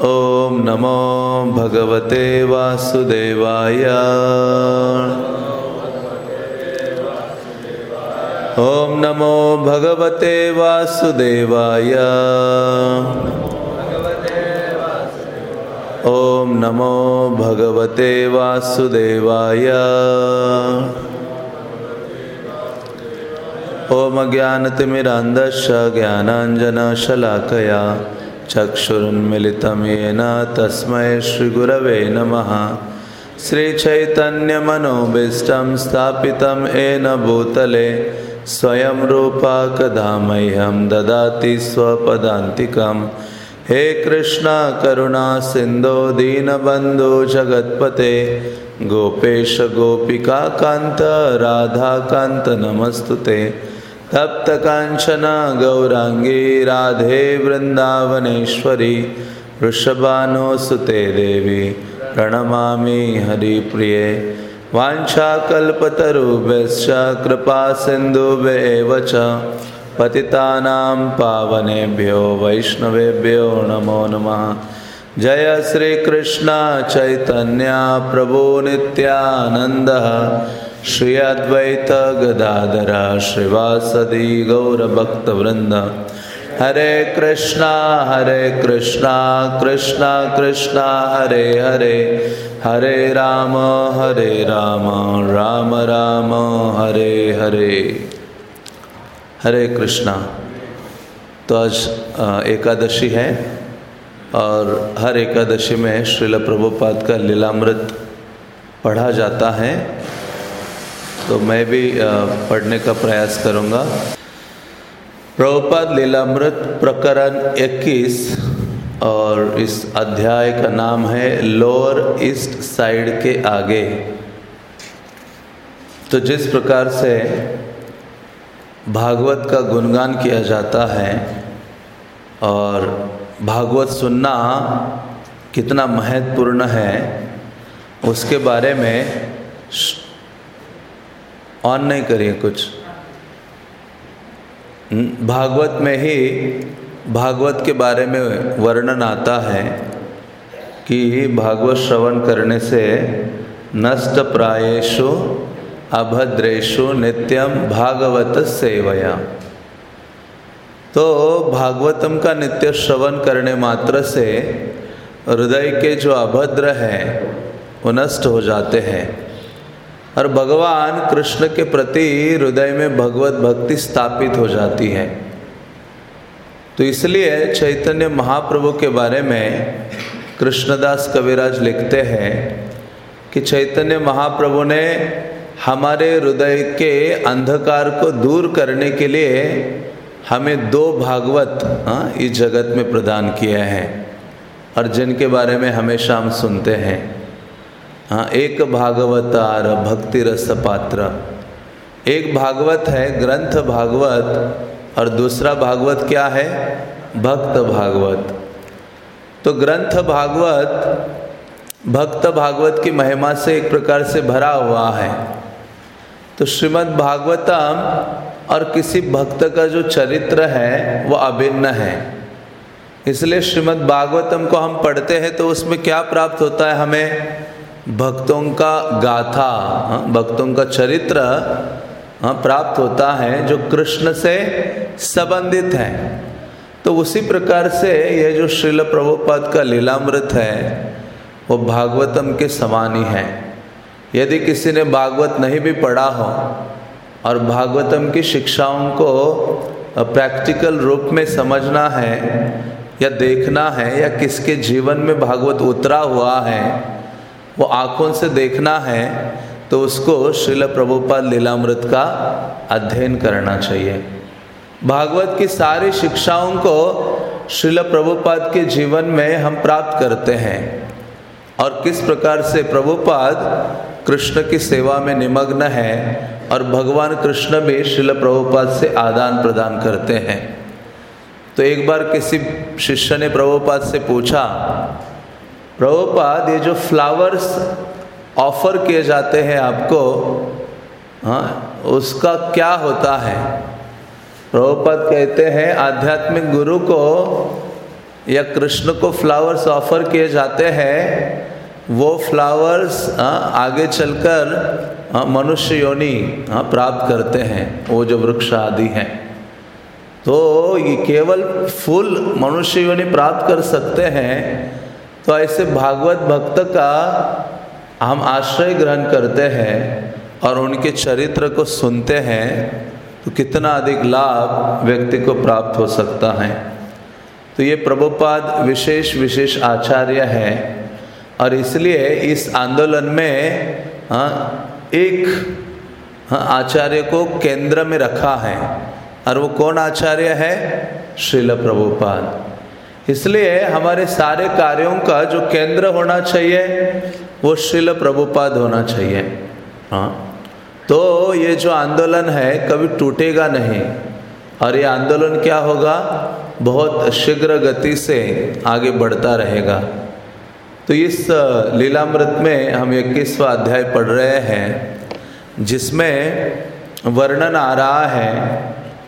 ॐ नमो भगवते वासुदेवाय। ॐ नमो भगवते वासुदेवाय। ॐ नमो भगवते वासुदेवाय। ॐ ज्ञानतिमिरान्धस्य ज्ञानाञ्जनशलाकया। चक्षुरुन्मिलितं येन तस्मै श्रीगुरवे नमः। श्रीचैतन्यमनोभीष्टं स्थापितं येन भूतले, स्वयं रूपा कदा मह्यं ददाति हे कृष्ण, करुणा, सिन्धो, दीनबन्धो, जगत्पते, गोपेश, गोपिका, कान्त, राधाकान्त, नमस्तु ते। तप्त कांचना गौरांगी राधे वृंदावनेश्वरी वृषभानुसुते देवी, प्रणमामि हरिप्रिये। वाञ्छाकल्पतरुभ्यश्च कृपा सिन्धुभ्येव च। पतितानां पावनेभ्यो, वैष्णवेभ्यो नमो नमः। जय श्रीकृष्ण चैतन्य प्रभु नित्यानन्दः। श्री अद्वैत गदाधर श्रीवासदि गौरभक्तवृंद हरे कृष्णा हरे कृष्णा कृष्णा कृष्णा, हरे हरे। हरे राम हरे राम राम राम, हरे हरे। हरे कृष्णा। तो आज एकादशी है और हर एकादशी में श्रील प्रभुपाद का लीलामृत पढ़ा जाता है। तो मैं भी पढ़ने का प्रयास करूँगा। प्रभुपाद लीलामृत प्रकरण 21 और इस अध्याय का नाम है लोअर ईस्ट साइड के आगे। तो जिस प्रकार से भागवत का गुणगान किया जाता है और भागवत सुनना कितना महत्वपूर्ण है, उसके बारे में ऑन नहीं करिए कुछ। भागवत में ही, भागवत के बारे में वर्णन आता है कि भागवत श्रवण करने से नष्ट प्रायेशु अभद्रेशु नित्यम भागवत सेवया। तो भागवतम का नित्य श्रवण करने मात्र से हृदय के जो अभद्र हैं, वो नष्ट हो जाते हैं। और भगवान कृष्ण के प्रति हृदय में भगवत भक्ति स्थापित हो जाती है। तो इसलिए चैतन्य महाप्रभु के बारे में कृष्णदास कविराज लिखते हैं कि चैतन्य महाप्रभु ने हमारे हृदय के अंधकार को दूर करने के लिए हमें दो भागवत हाँ, इस जगत में प्रदान किए हैं और जिनके बारे में हमेशा हम सुनते हैं। हाँ एक भागवतार भक्ति रस पात्र। एक भागवत है, ग्रंथ भागवत, और दूसरा भागवत क्या है? भक्त भागवत। तो ग्रंथ भागवत, भक्त भागवत की महिमा से एक प्रकार से भरा हुआ है। तो श्रीमद् भागवतम और किसी भक्त का जो चरित्र है, वो अभिन्न है। इसलिए श्रीमद् भागवतम को हम पढ़ते हैं तो उसमें क्या प्राप्त होता है हमें? भक्तों का गाथा हाँ, भक्तों का चरित्र हाँ, प्राप्त होता है जो कृष्ण से संबंधित है। तो उसी प्रकार से यह जो श्रील प्रभुपाद का लीलामृत है वो भागवतम के समान ही। है यदि किसी ने भागवत नहीं भी पढ़ा हो और भागवतम की शिक्षाओं को प्रैक्टिकल रूप में समझना है या देखना है या किसके जीवन में भागवत उतरा हुआ है वो आँखों से देखना है तो उसको श्रील प्रभुपाद लीलामृत का अध्ययन करना चाहिए। भागवत की सारी शिक्षाओं को श्रील प्रभुपाद के जीवन में हम प्राप्त करते हैं। और किस प्रकार से प्रभुपाद कृष्ण की सेवा में निमग्न है, और भगवान कृष्ण भी श्रील प्रभुपाद से आदान प्रदान करते हैं। तो एक बार किसी शिष्य ने प्रभुपाद से पूछा प्रभुपाद, ये जो फ्लावर्स ऑफ़र किए जाते हैं आपको हाँ उसका क्या होता है? प्रभुपाद कहते हैं, आध्यात्मिक गुरु को या कृष्ण को फ्लावर्स ऑफ़र किए जाते हैं, वो फ्लावर्स आगे चलकर मनुष्य योनि प्राप्त करते हैं, वो जो वृक्ष आदि हैं। तो ये केवल फूल मनुष्य योनि प्राप्त कर सकते हैं तो ऐसे भागवत भक्त का हम आश्रय ग्रहण करते हैं और उनके चरित्र को सुनते हैं तो कितना अधिक लाभ व्यक्ति को प्राप्त हो सकता है। तो ये प्रभुपाद विशेष विशेष आचार्य हैं और इसलिए इस आंदोलन में हाँ, एक हाँ, आचार्य को केंद्र में रखा है। और वो कौन आचार्य है? श्रील प्रभुपाद। इसलिए हमारे सारे कार्यों का जो केंद्र होना चाहिए, वो श्रील प्रभुपाद होना चाहिए। हाँ? तो ये जो आंदोलन है, कभी टूटेगा नहीं। और ये आंदोलन क्या होगा? बहुत शीघ्र गति से आगे बढ़ता रहेगा। तो इस लीलामृत में हम इक्कीसवा अध्याय पढ़ रहे हैं, जिसमें वर्णन आ रहा है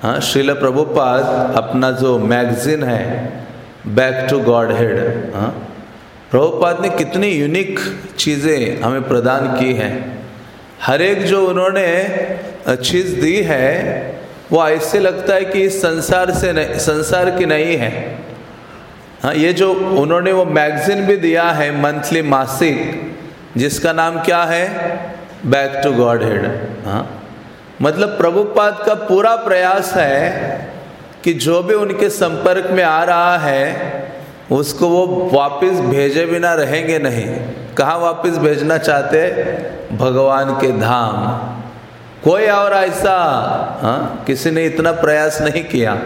हाँ श्रील प्रभुपाद अपना जो मैगजीन है back to God head Prabhupada ने कितनी यूनिक चीज़ें हमें प्रदान की हैं। हर एक जो उन्होंने चीज़ दी है, वो ऐसे लगता है कि इस संसार से नहीं, संसार की नहीं है। हाँ ये जो उन्होंने वो मैगजीन भी दिया है मंथली मासिक, जिसका नाम क्या है? बैक टू गॉड हेड हाँ? मतलब प्रभुपाद का पूरा प्रयास है कि जो भी उनके संपर्क में आ रहा है, उसको वो वापस भेजे बिना रहेंगे नहीं। कहाँ वापस भेजना चाहते? भगवान के धाम। कोई और ऐसा हाँ किसी ने इतना प्रयास नहीं किया।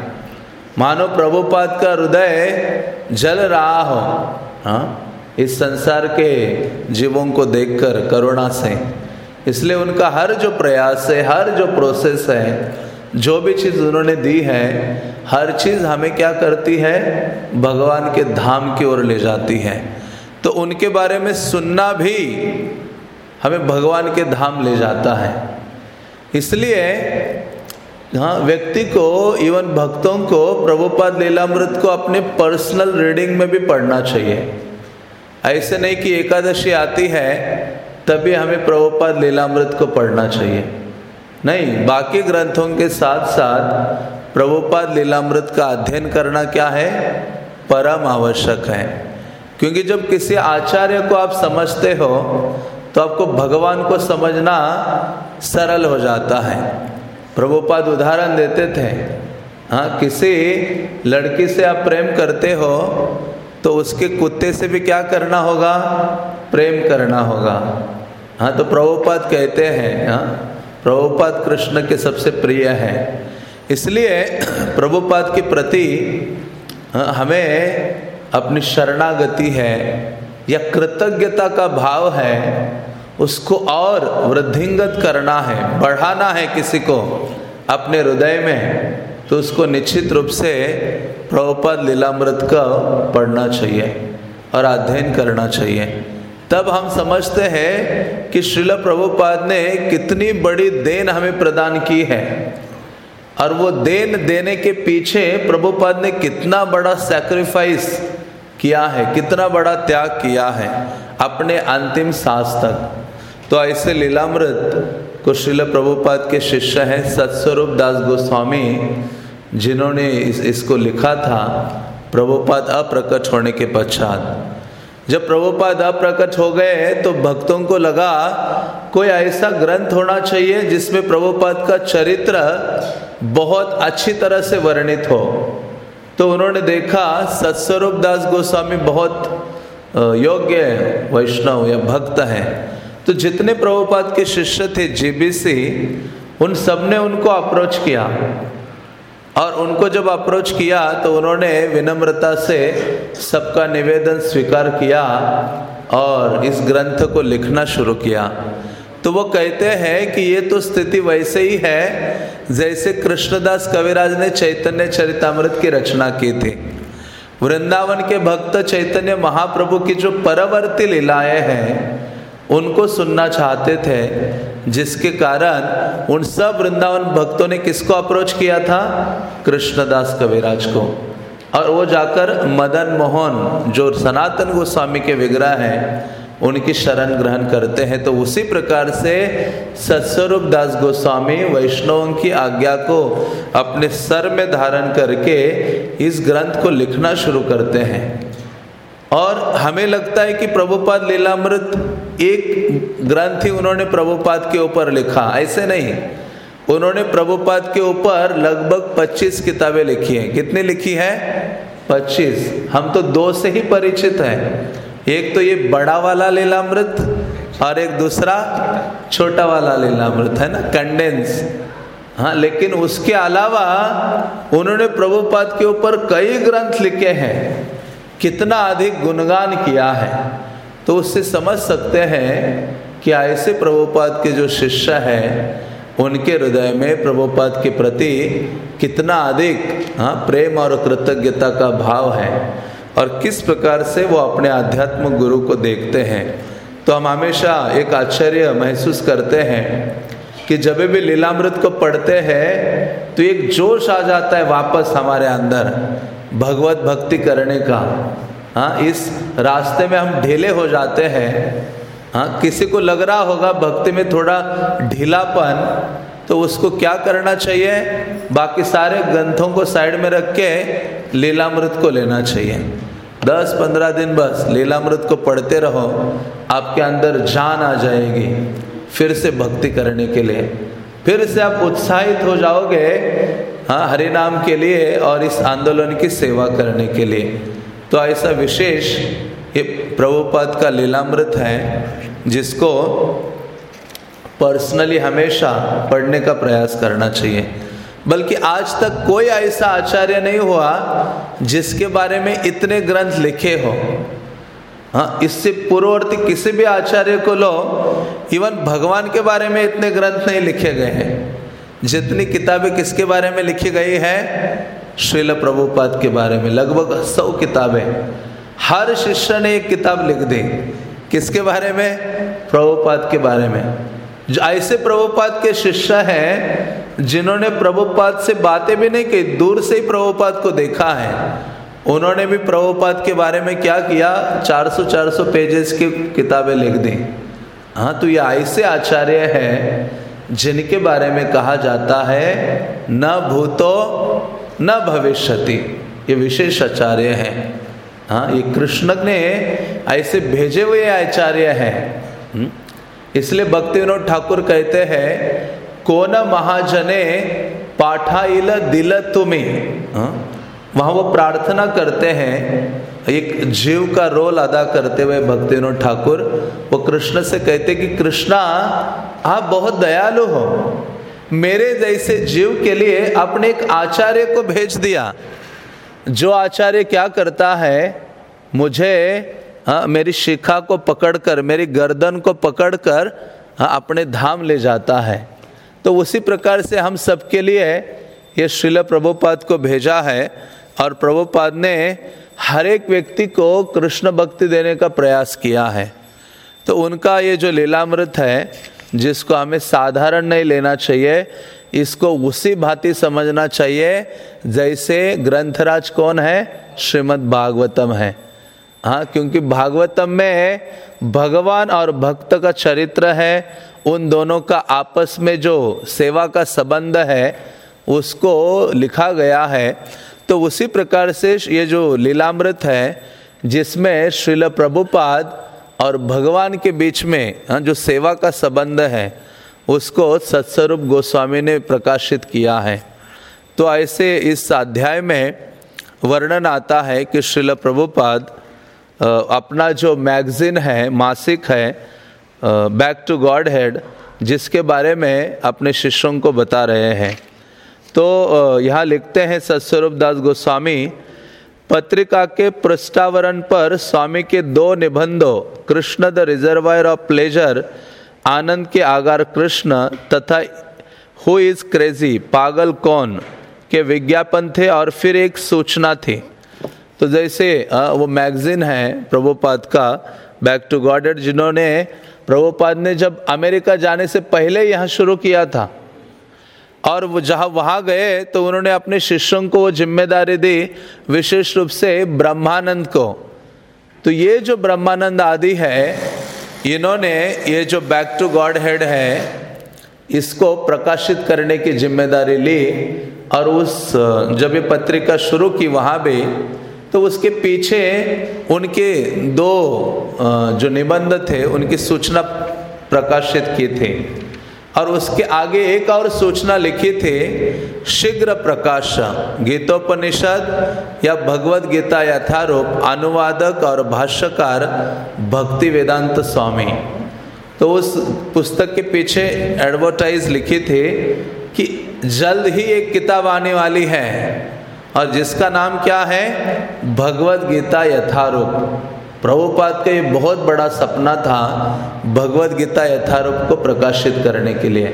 मानो प्रभुपाद का हृदय जल रहा हो हाँ इस संसार के जीवों को देखकर करुणा से। इसलिए उनका हर जो प्रयास है, हर जो प्रोसेस है जो भी चीज़ उन्होंने दी है, हर चीज़ हमें क्या करती है? भगवान के धाम की ओर ले जाती है। तो उनके बारे में सुनना भी हमें भगवान के धाम ले जाता है। इसलिए हाँ व्यक्ति को इवन भक्तों को, प्रभुपाद लीलामृत को अपने पर्सनल रीडिंग में भी पढ़ना चाहिए। ऐसे नहीं कि एकादशी आती है, तभी हमें प्रभुपाद लीलामृत को पढ़ना चाहिए। नहीं, बाकी ग्रंथों के साथ साथ प्रभुपाद लीलामृत का अध्ययन करना क्या है? परम आवश्यक है। क्योंकि जब किसी आचार्य को आप समझते हो तो आपको भगवान को समझना सरल हो जाता है। प्रभुपाद उदाहरण देते थे हाँ किसी लड़की से आप प्रेम करते हो तो उसके कुत्ते से भी क्या करना होगा? प्रेम करना होगा। हाँ तो प्रभुपाद कहते हैं हाँ प्रभुपाद कृष्ण के सबसे प्रिय हैं। इसलिए प्रभुपाद के प्रति हाँ, हमें अपनी शरणागति है या कृतज्ञता का भाव है उसको और वृद्धिंगत करना है बढ़ाना है किसी को अपने हृदय में तो उसको निश्चित रूप से प्रभुपाद लीलामृत का पढ़ना चाहिए और अध्ययन करना चाहिए। तब हम समझते हैं कि श्रील प्रभुपाद ने कितनी बड़ी देन हमें प्रदान की है। और वो देन देने के पीछे प्रभुपाद ने कितना बड़ा सैक्रिफाइस किया है, कितना बड़ा त्याग किया है अपने अंतिम सांस तक। तो ऐसे लीलामृत को श्रील प्रभुपाद के शिष्य हैं सत्स्वरूप दास गोस्वामी, जिन्होंने इस, इसको लिखा था, प्रभुपाद अप्रकट होने के पश्चात। जब प्रभुपाद अप्रकट हो गए तो भक्तों को लगा, कोई ऐसा ग्रंथ होना चाहिए जिसमें प्रभुपाद का चरित्र बहुत अच्छी तरह से वर्णित हो। तो उन्होंने देखा, सत्स्वरूप दास गोस्वामी बहुत योग्य वैष्णव या भक्त हैं। तो जितने प्रभुपाद के शिष्य थे, जीबीसी, उन सबने उनको अप्रोच किया। और उनको जब अप्रोच किया तो उन्होंने विनम्रता से सबका निवेदन स्वीकार किया और इस ग्रंथ को लिखना शुरू किया। तो वो कहते हैं कि ये तो स्थिति वैसे ही है, जैसे कृष्णदास कविराज ने चैतन्य चरितमृत की रचना की थी। वृंदावन के भक्त चैतन्य महाप्रभु की जो परवर्ती लीलाएँ हैं, उनको सुनना चाहते थे जिसके कारण उन सब वृंदावन भक्तों ने किसको अप्रोच किया था? कृष्णदास कविराज को। और वो जाकर मदन मोहन, जो सनातन गोस्वामी के विग्रह हैं, उनकी शरण ग्रहण करते हैं। तो उसी प्रकार से सत्स्वरूप दास गोस्वामी वैष्णवों की आज्ञा को अपने सर में धारण करके इस ग्रंथ को लिखना शुरू करते हैं। और हमें लगता है कि प्रभुपाद लीलामृत एक ग्रंथ ही उन्होंने प्रभुपाद के ऊपर लिखा, ऐसे नहीं। उन्होंने प्रभुपाद के ऊपर लगभग 25 किताबें लिखी हैं। कितनी लिखी है? 25 हम तो दो से ही परिचित हैं। एक तो ये बड़ा वाला लीलामृत और एक दूसरा छोटा वाला लीलामृत, है ना? कंडेंस। हाँ लेकिन उसके अलावा उन्होंने प्रभुपाद के ऊपर कई ग्रंथ लिखे हैं। कितना अधिक गुणगान किया है तो उससे समझ सकते हैं कि ऐसे प्रभुपाद के जो शिष्य हैं, उनके हृदय में प्रभुपाद के प्रति कितना अधिक हाँ प्रेम और कृतज्ञता का भाव है। और किस प्रकार से वो अपने आध्यात्मिक गुरु को देखते हैं। तो हम हमेशा एक आश्चर्य महसूस करते हैं कि जब भी लीलामृत को पढ़ते हैं तो एक जोश आ जाता है वापस हमारे अंदर। भगवत भक्ति करने का। हाँ इस रास्ते में हम ढीले हो जाते हैं। हाँ किसी को लग रहा होगा भक्ति में थोड़ा ढीलापन तो उसको क्या करना चाहिए? बाकी सारे ग्रंथों को साइड में रख के लीलामृत को लेना चाहिए। दस पंद्रह दिन बस लीलामृत को पढ़ते रहो, आपके अंदर जान आ जाएगी फिर से भक्ति करने के लिए। फिर से आप उत्साहित हो जाओगे हाँ हरि नाम के लिए और इस आंदोलन की सेवा करने के लिए। तो ऐसा विशेष ये प्रभुपाद का लीलामृत है, जिसको पर्सनली हमेशा पढ़ने का प्रयास करना चाहिए। बल्कि आज तक कोई ऐसा आचार्य नहीं हुआ, जिसके बारे में इतने ग्रंथ लिखे हो। हाँ इससे पूर्ववर्ती किसी भी आचार्य को लो, इवन भगवान के बारे में इतने ग्रंथ नहीं लिखे गए हैं। जितनी किताबें किसके बारे में लिखी गई है? श्रील प्रभुपाद के बारे में। लगभग सौ किताबें। हर शिष्य ने एक किताब लिख दी। किसके बारे में? प्रभुपाद के बारे में। जो ऐसे प्रभुपाद के शिष्य हैं, जिन्होंने प्रभुपाद से बातें भी नहीं की, दूर से ही प्रभुपाद को देखा है। उन्होंने भी प्रभुपाद के बारे में क्या किया? 400-400 पेजेस की किताबें लिख दी। हाँ तो ये ऐसे आचार्य हैं जिनके बारे में कहा जाता है, न भूतो, न भविष्यति ये विशेष आचार्य हैं हाँ ये कृष्ण ने ऐसे भेजे हुए आचार्य हैं हम्म? इसलिए भक्ति विनोद ठाकुर कहते हैं, कौन महाजने पाठाइल दिल तुम्हें हाँ? वहाँ वो प्रार्थना करते हैं एक जीव का रोल अदा करते हुए भक्ति ठाकुर, वो कृष्ण से कहते कि, कृष्णा, आप बहुत दयालु हो। मेरे जैसे जीव के लिए अपने एक आचार्य को भेज दिया। जो आचार्य क्या करता है, मुझे हाँ मेरी शिखा को पकड़कर, मेरी गर्दन को पकड़कर हाँ अपने धाम ले जाता है। तो उसी प्रकार से हम सबके लिए ये श्रील प्रभुपाद को भेजा है और प्रभुपाद ने हर एक व्यक्ति को कृष्ण भक्ति देने का प्रयास किया है। तो उनका ये जो लीलामृत है, जिसको हमें साधारण नहीं लेना चाहिए, इसको उसी भांति समझना चाहिए, जैसे ग्रंथराज कौन है? श्रीमद् भागवतम है। हाँ क्योंकि भागवतम में भगवान और भक्त का चरित्र है, उन दोनों का आपस में जो सेवा का संबंध है, उसको लिखा गया है तो उसी प्रकार से ये जो लीलामृत है, जिसमें श्रील प्रभुपाद और भगवान के बीच में हाँ जो सेवा का संबंध है, उसको सत्स्वरूप गोस्वामी ने प्रकाशित किया है। तो ऐसे इस अध्याय में वर्णन आता है कि श्रील प्रभुपाद अपना जो मैगज़ीन है, मासिक है बैक टू गॉड हेड जिसके बारे में अपने शिष्यों को बता रहे हैं। तो यहाँ लिखते हैं सत्स्वरूप दास गोस्वामी, पत्रिका के पृष्ठावरण पर स्वामी के दो निबंधों, Krishna the reservoir of pleasure, आनंद के आगार कृष्ण, तथा हु इज़ क्रेजी, पागल कौन, के विज्ञापन थे और फिर एक सूचना थी। तो जैसे वो मैगजीन है, प्रभुपाद का, बैक टू गॉडेड, जिन्होंने, प्रभुपाद ने जब अमेरिका जाने से पहले यहाँ शुरू किया था और वो जहाँ वहाँ गए तो उन्होंने अपने शिष्यों को वो ज़िम्मेदारी दी विशेष रूप से ब्रह्मानंद को। तो ये जो ब्रह्मानंद आदि है, इन्होंने ये जो बैक टू गॉड हेड है, इसको प्रकाशित करने की ज़िम्मेदारी ली और उस, जब ये पत्रिका शुरू की वहाँ भी तो उसके पीछे उनके दो जो निबंध थे, उनकी सूचना प्रकाशित की थी। और उसके आगे एक और सूचना लिखी थी, शीघ्र प्रकाश गीतोपनिषद या भगवत गीता यथारूप, अनुवादक और भाष्यकार भक्ति वेदांत स्वामी। तो उस पुस्तक के पीछे एडवर्टाइज लिखी थी कि जल्द ही एक किताब आने वाली है। और जिसका नाम क्या है? भगवत गीता यथारूप। प्रभुपाद का ये बहुत बड़ा सपना था भगवत गीता यथारूप को प्रकाशित करने के लिए।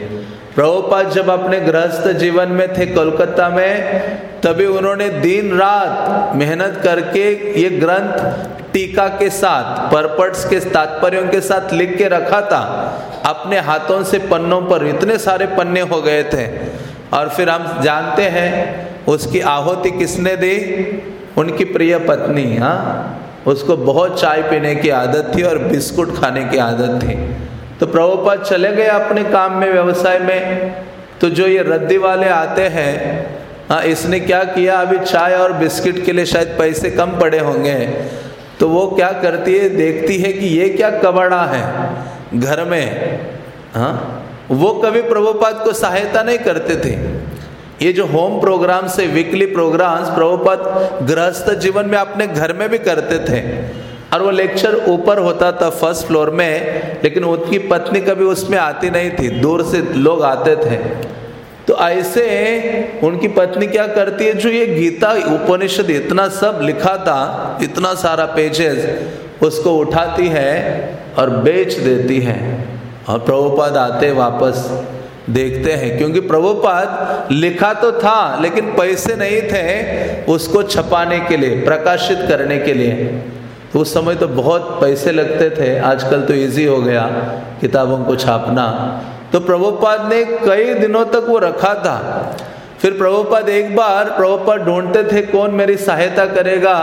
प्रभुपाद जब अपने गृहस्थ जीवन में थे कोलकाता में, तभी उन्होंने दिन रात मेहनत करके ये ग्रंथ टीका के साथ, परपट्स के तात्पर्यों के साथ लिख के रखा था। अपने हाथों से पन्नों पर इतने सारे पन्ने हो गए थे। और फिर हम जानते हैं, उसकी आहुति किसने दी? उनकी प्रिय पत्नी हाँ? उसको बहुत चाय पीने की आदत थी और बिस्कुट खाने की आदत थी। तो प्रभुपाद चले गए अपने काम में, व्यवसाय में। तो जो ये रद्दी वाले आते हैं हाँ इसने क्या किया? अभी चाय और बिस्किट के लिए शायद पैसे कम पड़े होंगे। तो वो क्या करती है? देखती है कि ये क्या कबाड़ा है घर में। हाँ वो कभी प्रभुपाद को सहायता नहीं करते थे। ये जो होम प्रोग्राम से वीकली प्रोग्राम्स प्रभुपाद गृहस्थ जीवन में अपने घर में भी करते थे और वो लेक्चर ऊपर होता था फ़र्स्ट फ्लोर में, लेकिन उनकी पत्नी कभी उसमें आती नहीं थी, दूर से लोग आते थे। तो ऐसे उनकी पत्नी क्या करती है, जो ये गीता, उपनिषद इतना सब लिखा था, इतना सारा पेजेस उसको उठाती है और बेच देती है। और प्रभुपाद आते वापस। देखते हैं, क्योंकि प्रभुपाद लिखा तो था, लेकिन पैसे नहीं थे उसको छपाने के लिए, प्रकाशित करने के लिए। तो उस समय तो बहुत पैसे लगते थे, आजकल तो इजी हो गया किताबों को छापना। तो प्रभुपाद ने कई दिनों तक वो रखा था। फिर प्रभुपाद एक बार, प्रभुपाद ढूंढते थे, कौन मेरी सहायता करेगा,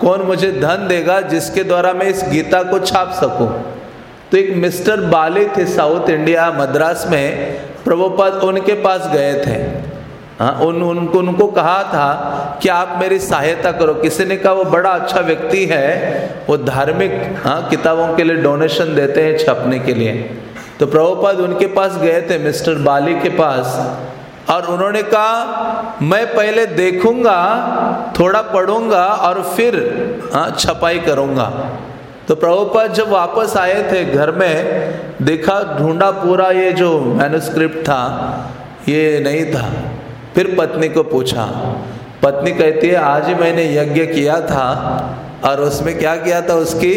कौन मुझे धन देगा जिसके द्वारा मैं इस गीता को छाप सकूँ। तो एक मिस्टर बाली थे साउथ इंडिया मद्रास में, प्रभुपाद उनके पास गए थे। हाँ उन, उनको उनको कहा था कि आप मेरी सहायता करो। किसी ने कहा, वो बड़ा अच्छा व्यक्ति है, वो धार्मिक हाँ किताबों के लिए डोनेशन देते हैं छपने के लिए। तो प्रभुपाद उनके पास गए थे, मिस्टर बाली के पास, और उन्होंने कहा, मैं पहले देखूँगा, थोड़ा पढ़ूँगा, और फिर हाँ छपाई करूँगा। तो प्रभुपाद जब वापस आए थे घर में, देखा ढूंढा पूरा ये जो मैनुस्क्रिप्ट था, ये नहीं था। फिर पत्नी को पूछा, पत्नी कहती है, आज ही मैंने यज्ञ किया था और उसमें क्या किया था? उसकी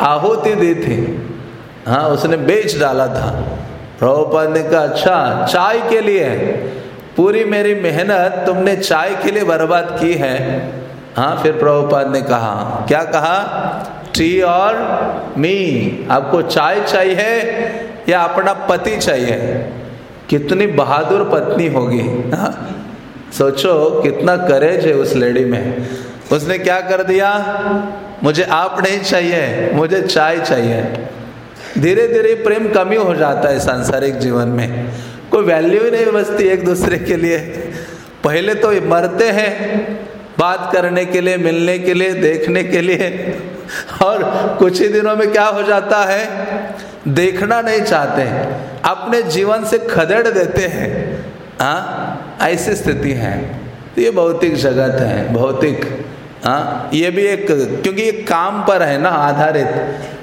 आहुति दी थी। हाँ उसने बेच डाला था। प्रभुपाद ने कहा अच्छा चाय के लिए। पूरी मेरी मेहनत तुमने चाय के लिए बर्बाद की है। हाँ फिर प्रभुपाद ने कहा, क्या कहा? टी और मी आपको चाय चाहिए या अपना पति चाहिए? कितनी बहादुर पत्नी होगी हाँ? सोचो, कितना करेज है उस लेडी में। उसने क्या कर दिया? मुझे आप नहीं चाहिए, मुझे चाय चाहिए। धीरे धीरे प्रेम कमी हो जाता है सांसारिक जीवन में। कोई वैल्यू ही नहीं बचती एक दूसरे के लिए। पहले तो मरते हैं बात करने के लिए, मिलने के लिए, देखने के लिए। और कुछ ही दिनों में क्या हो जाता है? देखना नहीं चाहते अपने जीवन से खदेड़ देते हैं। हाँ? ऐसी स्थिति है। तो ये भौतिक जगत है, भौतिक। हाँ? ये भी एक, क्योंकि ये काम पर है ना, आधारित।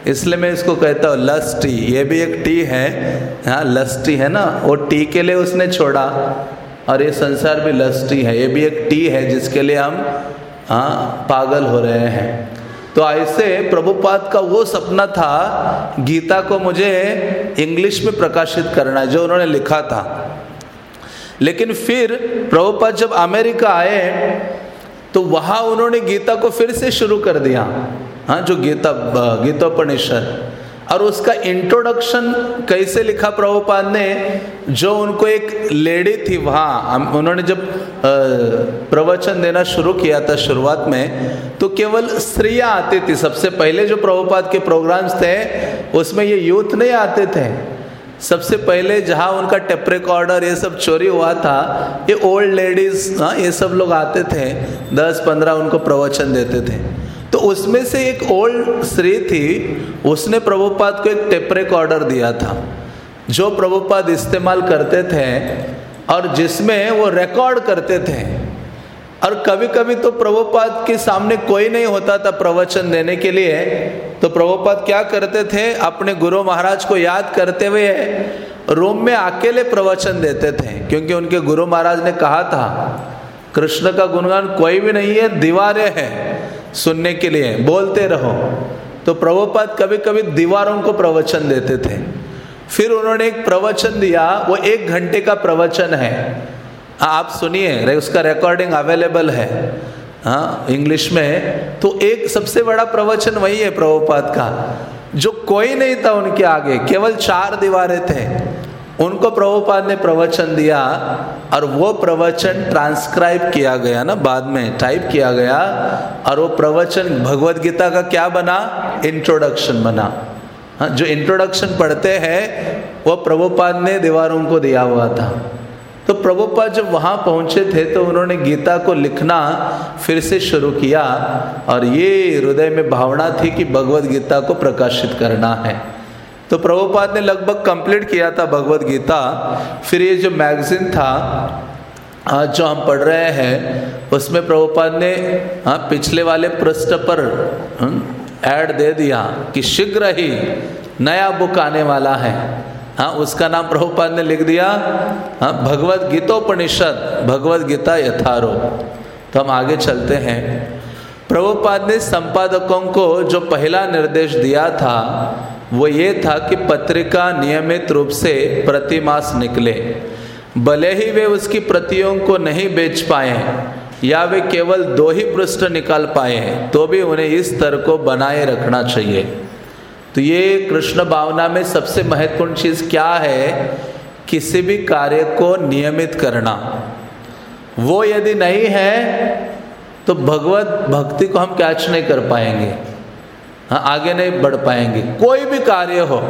इसलिए मैं इसको कहता हूँ लस टी ये भी एक टी है। हाँ? लस टी है ना? वो टी के लिए उसने छोड़ा। और ये संसार भी लस्टी है, ये भी एक टी है जिसके लिए हम हाँ पागल हो रहे हैं। तो ऐसे प्रभुपाद का वो सपना था, गीता को मुझे इंग्लिश में प्रकाशित करना जो उन्होंने लिखा था। लेकिन फिर प्रभुपाद जब अमेरिका आए तो वहाँ उन्होंने गीता को फिर से शुरू कर दिया। हाँ जो गीता, गीतोपनिषद। और उसका इंट्रोडक्शन कैसे लिखा प्रभुपाद ने? जो उनको एक लेडी थी वहाँ उन्होंने जब प्रवचन देना शुरू किया था शुरुआत में तो केवल स्त्रियाँ आती थी। सबसे पहले जो प्रभुपाद के प्रोग्राम्स थे, उसमें ये यूथ नहीं आते थे। सबसे पहले जहाँ उनका टेप रिकॉर्डर ये सब चोरी हुआ था, ये ओल्ड लेडीज़ हाँ ये सब लोग आते थे। दस, पंद्रह उनको प्रवचन देते थे। तो उसमें से एक ओल्ड स्त्री थी, उसने प्रभुपाद को एक टेप रिकॉर्डर दिया था, जो प्रभुपाद इस्तेमाल करते थे और जिसमें वो रिकॉर्ड करते थे। और कभी कभी तो प्रभुपाद के सामने कोई नहीं होता था प्रवचन देने के लिए। तो प्रभुपाद क्या करते थे, अपने गुरु महाराज को याद करते हुए रूम में अकेले प्रवचन देते थे, क्योंकि उनके गुरु महाराज ने कहा था, कृष्ण का गुणगान कोई भी नहीं है, दीवारें हैं। सुनने के लिए, बोलते रहो। तो प्रभुपाद कभी कभी दीवारों को प्रवचन देते थे। फिर उन्होंने एक प्रवचन दिया, वो एक घंटे का प्रवचन है। आप सुनिए उसका रिकॉर्डिंग अवेलेबल है। हाँ इंग्लिश में तो एक सबसे बड़ा प्रवचन वही है प्रभुपाद का। जो कोई नहीं था उनके आगे, केवल चार दीवारें थे। उनको प्रभुपाद ने प्रवचन दिया और वो प्रवचन ट्रांसक्राइब किया गया ना, बाद में टाइप किया गया और वो प्रवचन भगवत गीता का क्या बना? इंट्रोडक्शन बना। हाँ जो इंट्रोडक्शन पढ़ते हैं, वो प्रभुपाद ने दीवारों को दिया हुआ था। तो प्रभुपाद जब वहाँ पहुँचे थे तो उन्होंने गीता को लिखना फिर से शुरू किया और ये हृदय में भावना थी कि भगवत गीता को प्रकाशित करना है। तो प्रभुपाद ने लगभग कंप्लीट किया था भगवत गीता। फिर ये जो मैगजीन था आज जो हम पढ़ रहे हैं उसमें प्रभुपाद ने हाँ पिछले वाले पृष्ठ पर ऐड हम्म, दे दिया कि शीघ्र ही नया बुक आने वाला है। हाँ उसका नाम प्रभुपाद ने लिख दिया हाँ भगवत गीतोपनिषद भगवत गीता यथारो। तो हम आगे चलते हैं। प्रभुपाद ने संपादकों को जो पहला निर्देश दिया था वो ये था कि पत्रिका नियमित रूप से प्रतिमास निकले। भले ही वे उसकी प्रतियों को नहीं बेच पाए या वे केवल दो ही पृष्ठ निकाल पाए तो भी उन्हें इस स्तर को बनाए रखना चाहिए। तो ये कृष्ण भावना में सबसे महत्वपूर्ण चीज़ क्या है? किसी भी कार्य को नियमित करना। वो यदि नहीं है तो भगवत भक्ति को हम कैच नहीं कर पाएँगे। आगे नहीं बढ़ पाएँगे। कोई भी कार्य हो,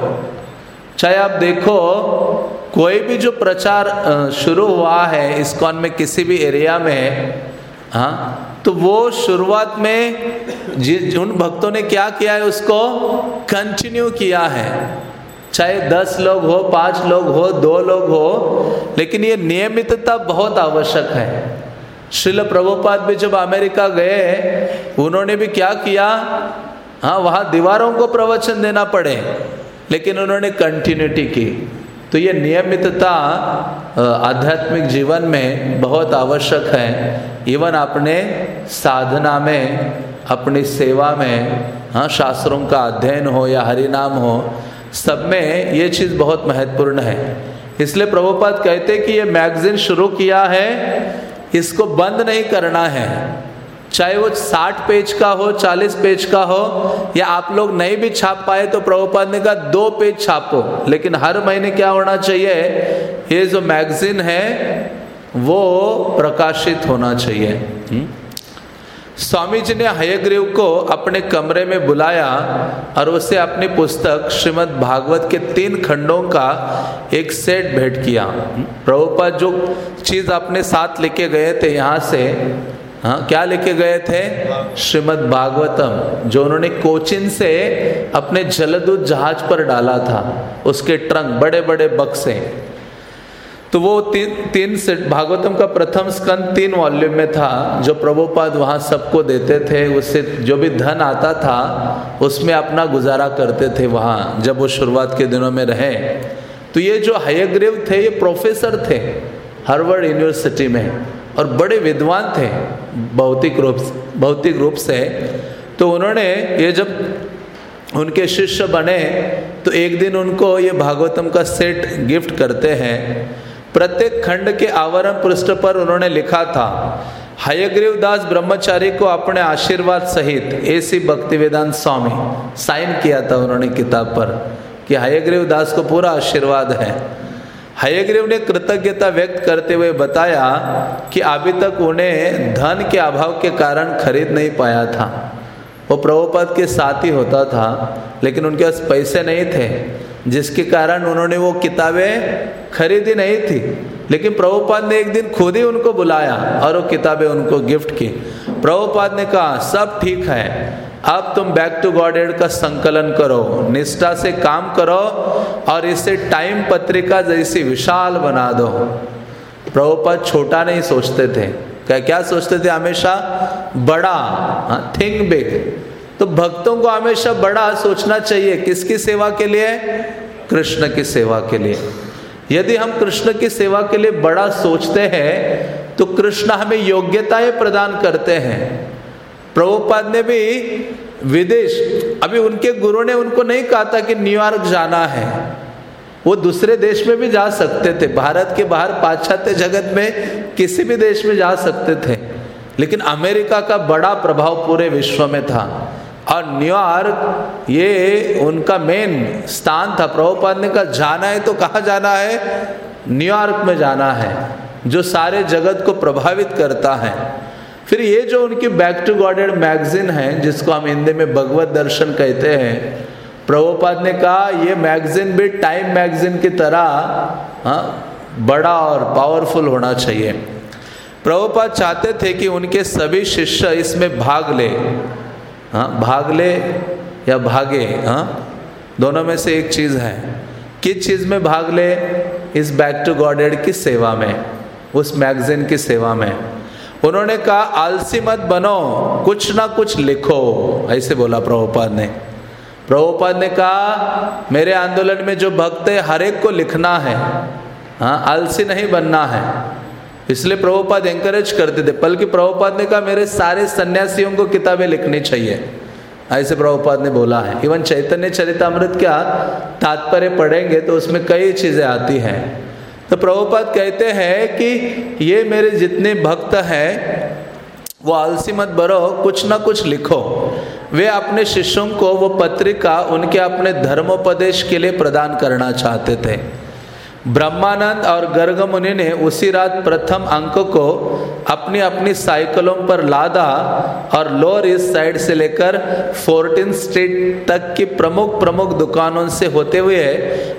चाहे आप देखो, कोई भी जो प्रचार शुरू हुआ है इस्कॉन में किसी भी एरिया में हाँ तो वो शुरुआत में जिन भक्तों ने क्या किया है उसको? कंटिन्यू किया है। चाहे दस लोग हो, पाँच लोग हो, दो लोग हो, लेकिन ये नियमितता बहुत आवश्यक है। शिल प्रभुपाद भी जब अमेरिका गए, उन्होंने भी क्या किया? हाँ वहाँ दीवारों को प्रवचन देना पड़े, लेकिन उन्होंने कंटिन्यूटी की। तो ये नियमितता आध्यात्मिक जीवन में बहुत आवश्यक है। इवन अपने साधना में, अपनी सेवा में हाँ शास्त्रों का अध्ययन हो या हरिनाम हो, सब में ये चीज़ बहुत महत्वपूर्ण है। इसलिए प्रभुपाद कहते कि ये मैगजीन शुरू किया है, इसको बंद नहीं करना है। चाहे वो साठ पेज का हो चालीस पेज का हो या आप लोग नहीं भी छाप पाए तो प्रभुपाद ने कहा दो पेज छापो। लेकिन हर महीने क्या होना चाहिए? ये जो मैगजीन है वो प्रकाशित होना चाहिए। हुँ? स्वामी जी ने हयग्रीव को अपने कमरे में बुलाया और उसे अपनी पुस्तक श्रीमद् भागवत के तीन खंडों का एक सेट भेंट किया। प्रभुपाद जो चीज़ अपने साथ लेके गए थे यहाँ से हाँ क्या लेके गए थे? श्रीमद् भागवतम, जो उन्होंने कोचिन से अपने जलदूत जहाज़ पर डाला था, उसके ट्रंक बड़े बड़े बक्से। तो वो तीन तीन भागवतम का प्रथम स्कंद तीन वॉल्यूम में था, जो प्रभुपाद वहाँ सबको देते थे, उससे जो भी धन आता था, उसमें अपना गुजारा करते थे वहाँ, जब वो शुरुआत के दिनों में रहे। तो ये जो हयग्रीव थे, ये प्रोफेसर थे, हार्वर्ड यूनिवर्सिटी में। और बड़े विद्वान थे, भौतिक रूप भौतिक रूप से। तो उन्होंने ये जब उनके शिष्य बने तो एक दिन उनको ये भागवतम का सेट गिफ्ट करते हैं। प्रत्येक खंड के आवरण पृष्ठ पर उन्होंने लिखा था, हयग्रीव दास ब्रह्मचारी को अपने आशीर्वाद सहित ऐसी भक्ति वेदांत स्वामी, साइन किया था उन्होंने किताब पर, कि हयग्रीव दास को पूरा आशीर्वाद है। हयग्रीव ने कृतज्ञता व्यक्त करते हुए बताया कि अभी तक उन्हें धन के अभाव के कारण खरीद नहीं पाया था। वो प्रभुपद के साथ ही होता था, लेकिन उनके पास पैसे नहीं थे, जिसके कारण उन्होंने वो किताबें खरीदी नहीं थी। लेकिन प्रभुपाद ने एक दिन खुद ही उनको बुलाया और वो किताबें उनको गिफ्ट की। प्रभुपाद ने कहा, सब ठीक है। अब तुम बैक टू गॉड एड का संकलन करो निष्ठा से काम करो और इसे टाइम पत्रिका जैसी विशाल बना दो। प्रभुपाद छोटा नहीं सोचते थे। क्या क्या सोचते थे हमेशा? बड़ा थिंक हाँ, बिग तो भक्तों को हमेशा बड़ा सोचना चाहिए। किसकी सेवा के लिए? कृष्ण की सेवा के लिए। यदि हम कृष्ण की सेवा के लिए बड़ा सोचते हैं तो कृष्ण हमें योग्यताएँ प्रदान करते हैं। प्रभुपाद ने भी विदेश, अभी उनके गुरु ने उनको नहीं कहा था कि न्यूयॉर्क जाना है। वो दूसरे देश में भी जा सकते थे। भारत के बाहर पाश्चात्य जगत में किसी भी देश में जा सकते थे। लेकिन अमेरिका का बड़ा प्रभाव पूरे विश्व में था। और न्यूयॉर्क ये उनका मेन स्थान था। प्रभुपाद ने कहा, जाना है तो कहाँ जाना है? न्यूयॉर्क में जाना है, जो सारे जगत को प्रभावित करता है। फिर ये जो उनकी बैक टू गॉडेड मैगजीन है, जिसको हम हिंदी में भगवत दर्शन कहते हैं, प्रभुपाद ने कहा, ये मैगजीन भी टाइम मैगजीन की तरह हाँ बड़ा और पावरफुल होना चाहिए। प्रभुपाद चाहते थे कि उनके सभी शिष्य इसमें भाग ले हाँ भाग ले या भागे हाँ दोनों में से एक चीज़ है। किस चीज़ में भाग ले? इस बैक टू गॉडेड की सेवा में? उस मैगजीन की सेवा में। उन्होंने कहा, आलसी मत बनो, कुछ ना कुछ लिखो। ऐसे बोला प्रभुपाद ने। प्रभुपाद ने कहा, मेरे आंदोलन में जो भक्त है, हर एक को लिखना है। हाँ आलसी नहीं बनना है। इसलिए प्रभुपाद एंकरेज करते थे। बल्कि प्रभुपाद ने कहा, मेरे सारे सन्यासियों को किताबें लिखनी चाहिए। ऐसे प्रभुपाद ने बोला है। इवन चैतन्य चरितमृत क्या, तात्पर्य पढ़ेंगे तो उसमें कई चीज़ें आती हैं। तो प्रभुपाद कहते हैं कि ये मेरे जितने भक्त हैं, वो आलसी मत बरो कुछ ना कुछ लिखो। वे अपने शिष्यों को वो पत्रिका उनके अपने धर्मोपदेश के लिए प्रदान करना चाहते थे। ब्रह्मानंद और गर्ग मुनि ने उसी रात प्रथम अंक को अपनी अपनी साइकिलों पर लादा और लोअर ईस्ट साइड से लेकर फोर्टीन स्ट्रीट तक की प्रमुख प्रमुख दुकानों से होते हुए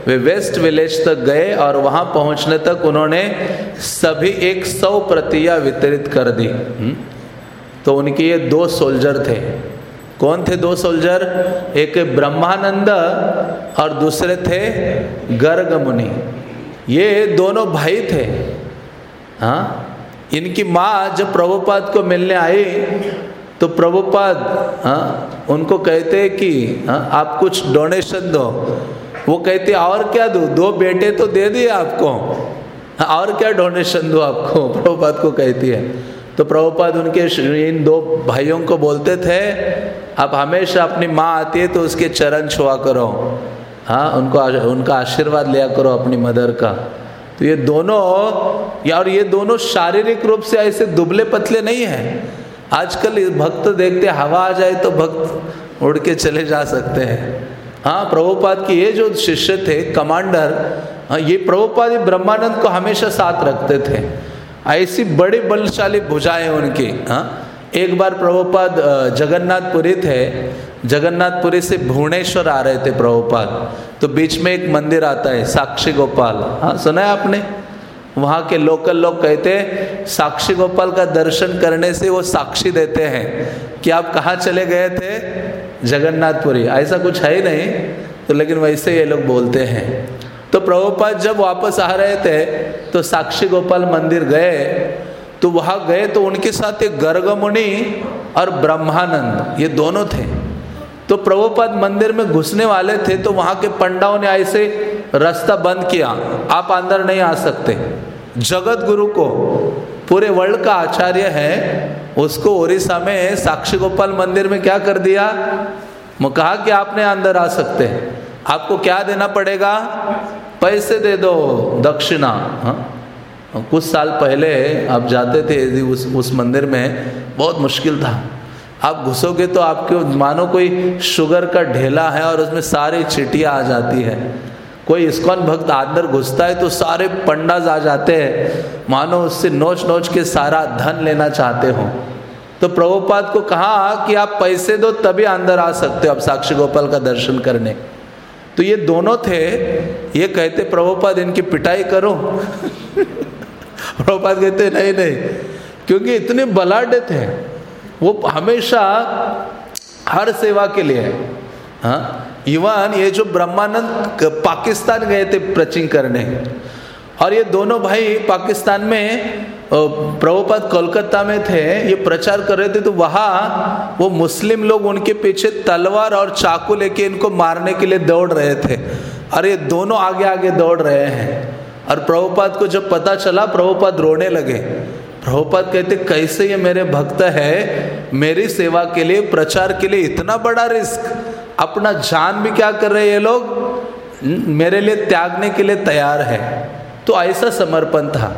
वे वेस्ट विलेज तक गए और वहाँ पहुँचने तक उन्होंने सभी एक सौ प्रतिया वितरित कर दी। हम्म? तो उनके ये दो सोल्जर थे। कौन थे दो सोल्जर? एक ब्रह्मानंद और दूसरे थे गर्ग मुनि। ये दोनों भाई थे। हाँ? इनकी माँ जब प्रभुपाद को मिलने आई तो प्रभुपाद हाँ उनको कहते हैं कि हाँ आप कुछ डोनेशन दो। वो कहते, और क्या दो? दो बेटे तो दे दिए आपको। और क्या डोनेशन दो आपको? प्रभुपाद को कहती है। तो प्रभुपाद उनके इन दो भाइयों को बोलते थे, आप हमेशा अपनी माँ आती है तो उसके चरण छुआ करो। हाँ उनको उनका आशीर्वाद लिया करो अपनी मदर का। तो ये दोनों, या और ये दोनों शारीरिक रूप से ऐसे दुबले पतले नहीं हैं। आजकल भक्त देखते हवा आ जाए तो भक्त उड़ के चले जा सकते हैं। हाँ प्रभुपाद की ये जो शिष्य थे, कमांडर हाँ ये प्रभुपाद ब्रह्मानंद को हमेशा साथ रखते थे। ऐसी बड़ी बलशाली भुजाएँ उनकी हाँ। एक बार प्रभुपाद जगन्नाथपुरी थे जगन्नाथपुरी से भुवनेश्वर आ रहे थे प्रभुपाद तो बीच में एक मंदिर आता है, साक्षी गोपाल। हाँ सुना है आपने? वहाँ के लोकल लोग कहते हैं, साक्षी गोपाल का दर्शन करने से वो साक्षी देते हैं। कि आप कहाँ चले गए थे? जगन्नाथपुरी। ऐसा कुछ है ही नहीं तो लेकिन वैसे ये लोग बोलते हैं। तो प्रभुपाद जब वापस आ रहे थे तो साक्षी गोपाल मंदिर गए। तो वहाँ गए तो उनके साथ एक गर्गमुनि और ब्रह्मानंद, ये दोनों थे। तो प्रभुपद मंदिर में घुसने वाले थे तो वहाँ के पंडाओं ने ऐसे रास्ता बंद किया। आप अंदर नहीं आ सकते। जगत गुरु को, पूरे वर्ल्ड का आचार्य है, उसको उड़ीसा में साक्षी गोपाल मंदिर में क्या कर दिया? कहा कि आपने अंदर आ सकते। आपको क्या देना पड़ेगा? पैसे दे दो, दक्षिणा। हाँ? कुछ साल पहले आप जाते थे उस उस मंदिर में, बहुत मुश्किल था। आप घुसोगे तो आपके, मानो कोई शुगर का ढेला है और उसमें सारी चिटियाँ आ जाती है। कोई इस्कॉन भक्त अंदर घुसता है तो सारे पंडाज आ जाते हैं। मानो उससे नोच नोच के सारा धन लेना चाहते हो। तो प्रभुपाद को कहा कि आप पैसे दो तभी अंदर आ सकते हो आप साक्षी गोपाल का दर्शन करने। तो ये दोनों थे। ये कहते, प्रभुपाद, इनकी पिटाई करो। प्रभुपाद कहते, नहीं नहीं, क्योंकि इतने बलाढ़ थे। वो हमेशा हर सेवा के लिए है। हाँ? इवन, ये जो ब्रह्मानंद पाकिस्तान गए थे प्रचिंग करने, और ये दोनों भाई पाकिस्तान में प्रभुपाद कोलकाता में थे, ये प्रचार कर रहे थे तो वहाँ वो मुस्लिम लोग उनके पीछे तलवार और चाकू लेके इनको मारने के लिए दौड़ रहे थे, और ये दोनों आगे आगे दौड़ रहे हैं। और प्रभुपाद को जब पता चला, प्रभुपाद रोने लगे प्रभुपाद कहते, कैसे ये मेरे भक्त है? मेरी सेवा के लिए, प्रचार के लिए इतना बड़ा रिस्क। अपना जान भी क्या कर रहे हैं ये लोग? मेरे लिए त्यागने के लिए तैयार है। तो ऐसा समर्पण था।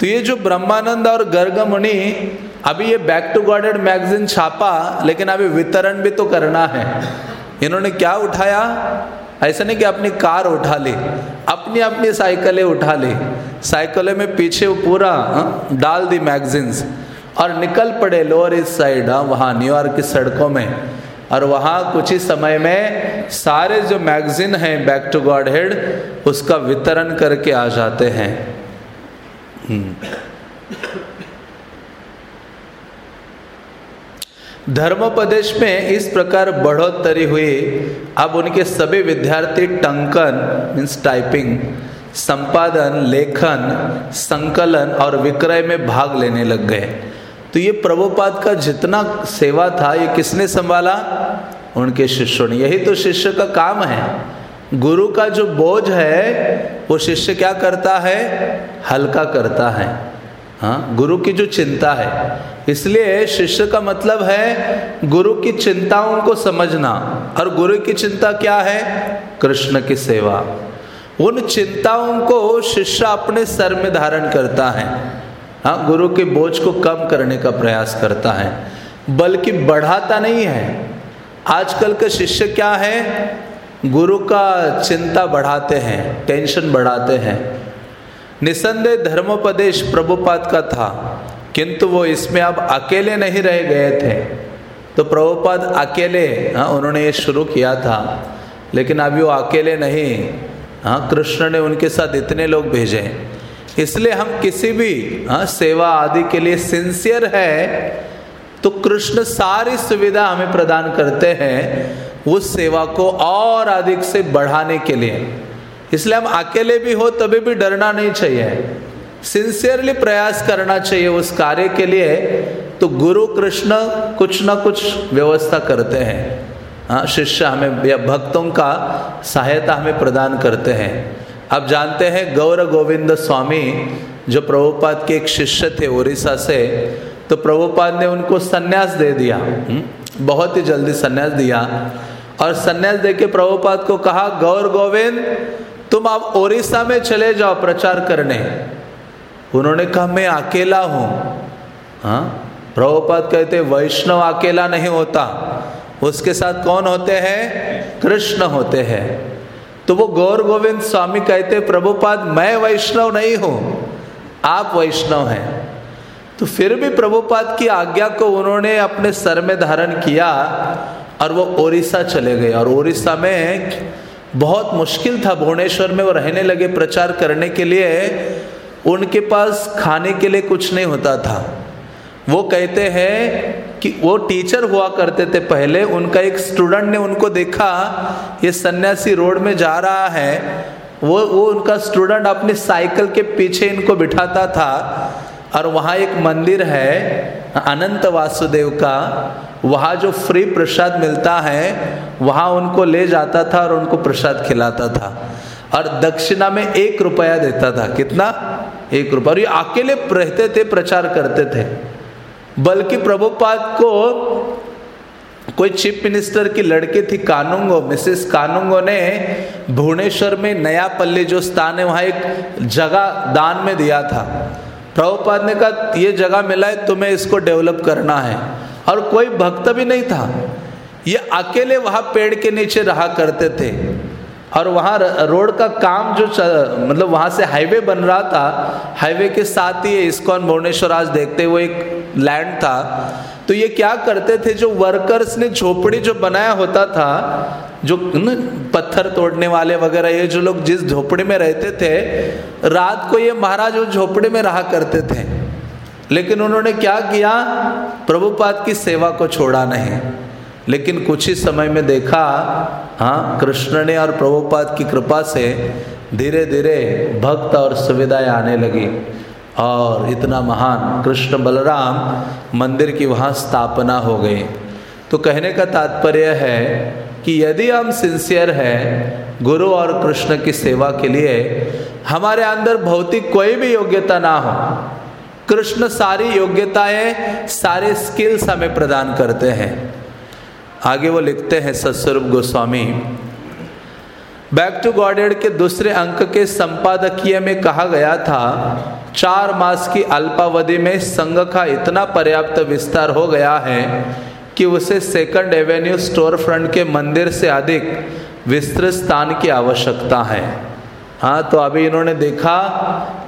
तो ये जो ब्रह्मानंद और गर्ग मुनि अभी ये बैक टू गॉडेड मैगजीन छापा, लेकिन अभी वितरण भी तो करना है। इन्होंने क्या उठाया? ऐसा नहीं कि अपनी कार उठा ली, अपनी अपनी साइकिलें उठा ली। साइकिलें में पीछे वो पूरा डाल दी मैगजीन्स और निकल पड़े लोअर इस साइड हाँ वहाँ न्यूयॉर्क की सड़कों में। और वहाँ कुछ ही समय में सारे जो मैगजीन हैं बैक टू गॉड हेड उसका वितरण करके आ जाते हैं। धर्मोपदेश में इस प्रकार बढ़ोतरी हुई। अब उनके सभी विद्यार्थी टंकन मीन्स टाइपिंग संपादन, लेखन, संकलन और विक्रय में भाग लेने लग गए। तो ये प्रभुपाद का जितना सेवा था, ये किसने संभाला? उनके शिष्यों ने। यही तो शिष्य का काम है। गुरु का जो बोझ है, वो शिष्य क्या करता है? हल्का करता है। हाँ गुरु की जो चिंता है। इसलिए शिष्य का मतलब है गुरु की चिंताओं को समझना। और गुरु की चिंता क्या है? कृष्ण की सेवा। उन चिंताओं को शिष्य अपने सर में धारण करता है। हाँ गुरु के बोझ को कम करने का प्रयास करता है। बल्कि बढ़ाता नहीं है। आजकल के शिष्य क्या है? गुरु का चिंता बढ़ाते हैं, टेंशन बढ़ाते हैं। निसंदेह धर्मोपदेश प्रभुपाद का था, किंतु वो इसमें अब अकेले नहीं रह गए थे। तो प्रभुपाद अकेले हाँ उन्होंने ये शुरू किया था। लेकिन अभी वो अकेले नहीं हाँ कृष्ण ने उनके साथ इतने लोग भेजे। इसलिए हम किसी भी हाँ सेवा आदि के लिए सिंसियर है तो कृष्ण सारी सुविधा हमें प्रदान करते हैं उस सेवा को और अधिक से बढ़ाने के लिए। इसलिए हम अकेले भी हो तभी भी डरना नहीं चाहिए। सिंसियरली प्रयास करना चाहिए उस कार्य के लिए तो गुरु कृष्ण कुछ ना कुछ व्यवस्था करते हैं। हाँ शिष्य हमें या भक्तों का सहायता हमें प्रदान करते हैं। आप जानते हैं गौर गोविंद स्वामी जो प्रभुपाद के एक शिष्य थे उड़ीसा से तो प्रभुपाद ने उनको सन्यास दे दिया। हम्म, बहुत ही जल्दी सन्यास दिया। और सन्यास दे के प्रभुपाद को कहा गौर गोविंद तुम अब उड़ीसा में चले जाओ प्रचार करने। उन्होंने कहा, मैं अकेला हूँ। हाँ? प्रभुपाद कहते, वैष्णव अकेला नहीं होता। उसके साथ कौन होते हैं? कृष्ण होते हैं। तो वो गौर गोविंद स्वामी कहते, प्रभुपाद, मैं वैष्णव नहीं हूँ। आप वैष्णव हैं। तो फिर भी प्रभुपाद की आज्ञा को उन्होंने अपने सर में धारण किया और वो ओडिशा चले गए। और ओडिशा में बहुत मुश्किल था भुवनेश्वर में वो रहने लगे प्रचार करने के लिए। उनके पास खाने के लिए कुछ नहीं होता था। वो कहते हैं कि वो टीचर हुआ करते थे पहले। उनका एक स्टूडेंट ने उनको देखा, ये सन्यासी रोड में जा रहा है। वो वो उनका स्टूडेंट अपनी साइकिल के पीछे इनको बिठाता था। और वहाँ एक मंदिर है, अनंत वासुदेव का। वहाँ जो फ्री प्रसाद मिलता है, वहाँ उनको ले जाता था और उनको प्रसाद खिलाता था। और दक्षिणा में एक रुपया देता था। कितना? एक रुपया। और ये अकेले रहते थे, प्रचार करते थे। बल्कि प्रभुपाद को कोई चीफ मिनिस्टर की लड़की थी कानूंगो, मिसेस कानूंगो ने भुवनेश्वर में नया पल्ली जो स्थान है, वहाँ एक जगह दान में दिया था। प्रभुपाद ने कहा, ये जगह मिला है, तुम्हें इसको डेवलप करना है। और कोई भक्त भी नहीं था। ये अकेले वहाँ पेड़ के नीचे रहा करते थे। और वहाँ रोड का काम जो मतलब वहाँ से हाईवे बन रहा था, हाईवे के साथ ही इस्कॉन भुवनेश्वर आज देखते हुए एक लैंड था। तो ये क्या करते थे जो वर्कर्स ने झोपड़ी जो बनाया होता था जो न, पत्थर तोड़ने वाले वगैरह ये जो लोग जिस झोपड़ी में रहते थे रात को ये महाराज उस झोपड़ी में रहा करते थे। लेकिन उन्होंने क्या किया? प्रभुपाद की सेवा को छोड़ा नहीं। लेकिन कुछ ही समय में देखा हाँ कृष्ण ने और प्रभुपाद की कृपा से धीरे धीरे भक्त और सुविधाएँ आने लगी। और इतना महान कृष्ण बलराम मंदिर की वहाँ स्थापना हो गई। तो कहने का तात्पर्य है कि यदि हम सिंसियर हैं, गुरु और कृष्ण की सेवा के लिए, हमारे अंदर भौतिक कोई भी योग्यता ना हो, कृष्ण सारी योग्यताएँ, सारे स्किल्स हमें प्रदान करते हैं। आगे वो लिखते हैं Satsvarupa Goswami back to godhead के दूसरे अंक के संपादकीय में कहा गया था, चार मास की अल्पावधि में संघ का इतना पर्याप्त विस्तार हो गया है कि उसे सेकंड एवेन्यू स्टोर फ्रंट के मंदिर से अधिक विस्तृत स्थान की आवश्यकता है। हाँ तो अभी इन्होंने देखा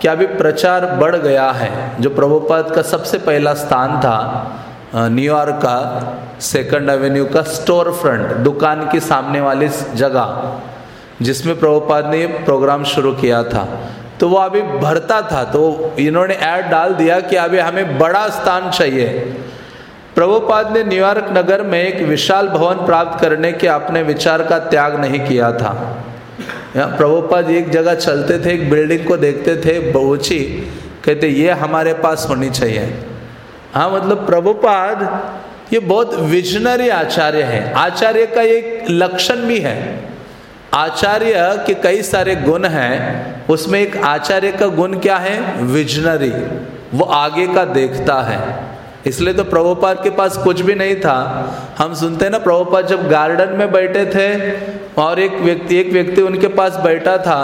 कि अभी प्रचार बढ़ गया है, जो प्रभुपाद का सबसे पहला स्थान था न्यूयॉर्क का सेकंड एवेन्यू का स्टोर फ्रंट दुकान के सामने वाली जगह। जिसमें प्रभुपाद ने प्रोग्राम शुरू किया था। तो वो अभी भरता था। तो इन्होंने ऐड डाल दिया कि अभी हमें बड़ा स्थान चाहिए। प्रभुपाद ने न्यूयॉर्क नगर में एक विशाल भवन प्राप्त करने के अपने विचार का त्याग नहीं किया था। प्रभुपाद एक जगह चलते थे, एक बिल्डिंग को देखते थे ऊँची कहते, ये हमारे पास होनी चाहिए। हाँ मतलब प्रभुपाद, ये बहुत विजनरी आचार्य है। आचार्य का एक लक्षण भी है। आचार्य के कई सारे गुण हैं, उसमें एक आचार्य का गुण क्या है? विजनरी वो आगे का देखता है। इसलिए तो प्रभुपाद के पास कुछ भी नहीं था। हम सुनते हैं ना, प्रभुपाद जब गार्डन में बैठे थे और एक व्यक्ति एक व्यक्ति उनके पास बैठा था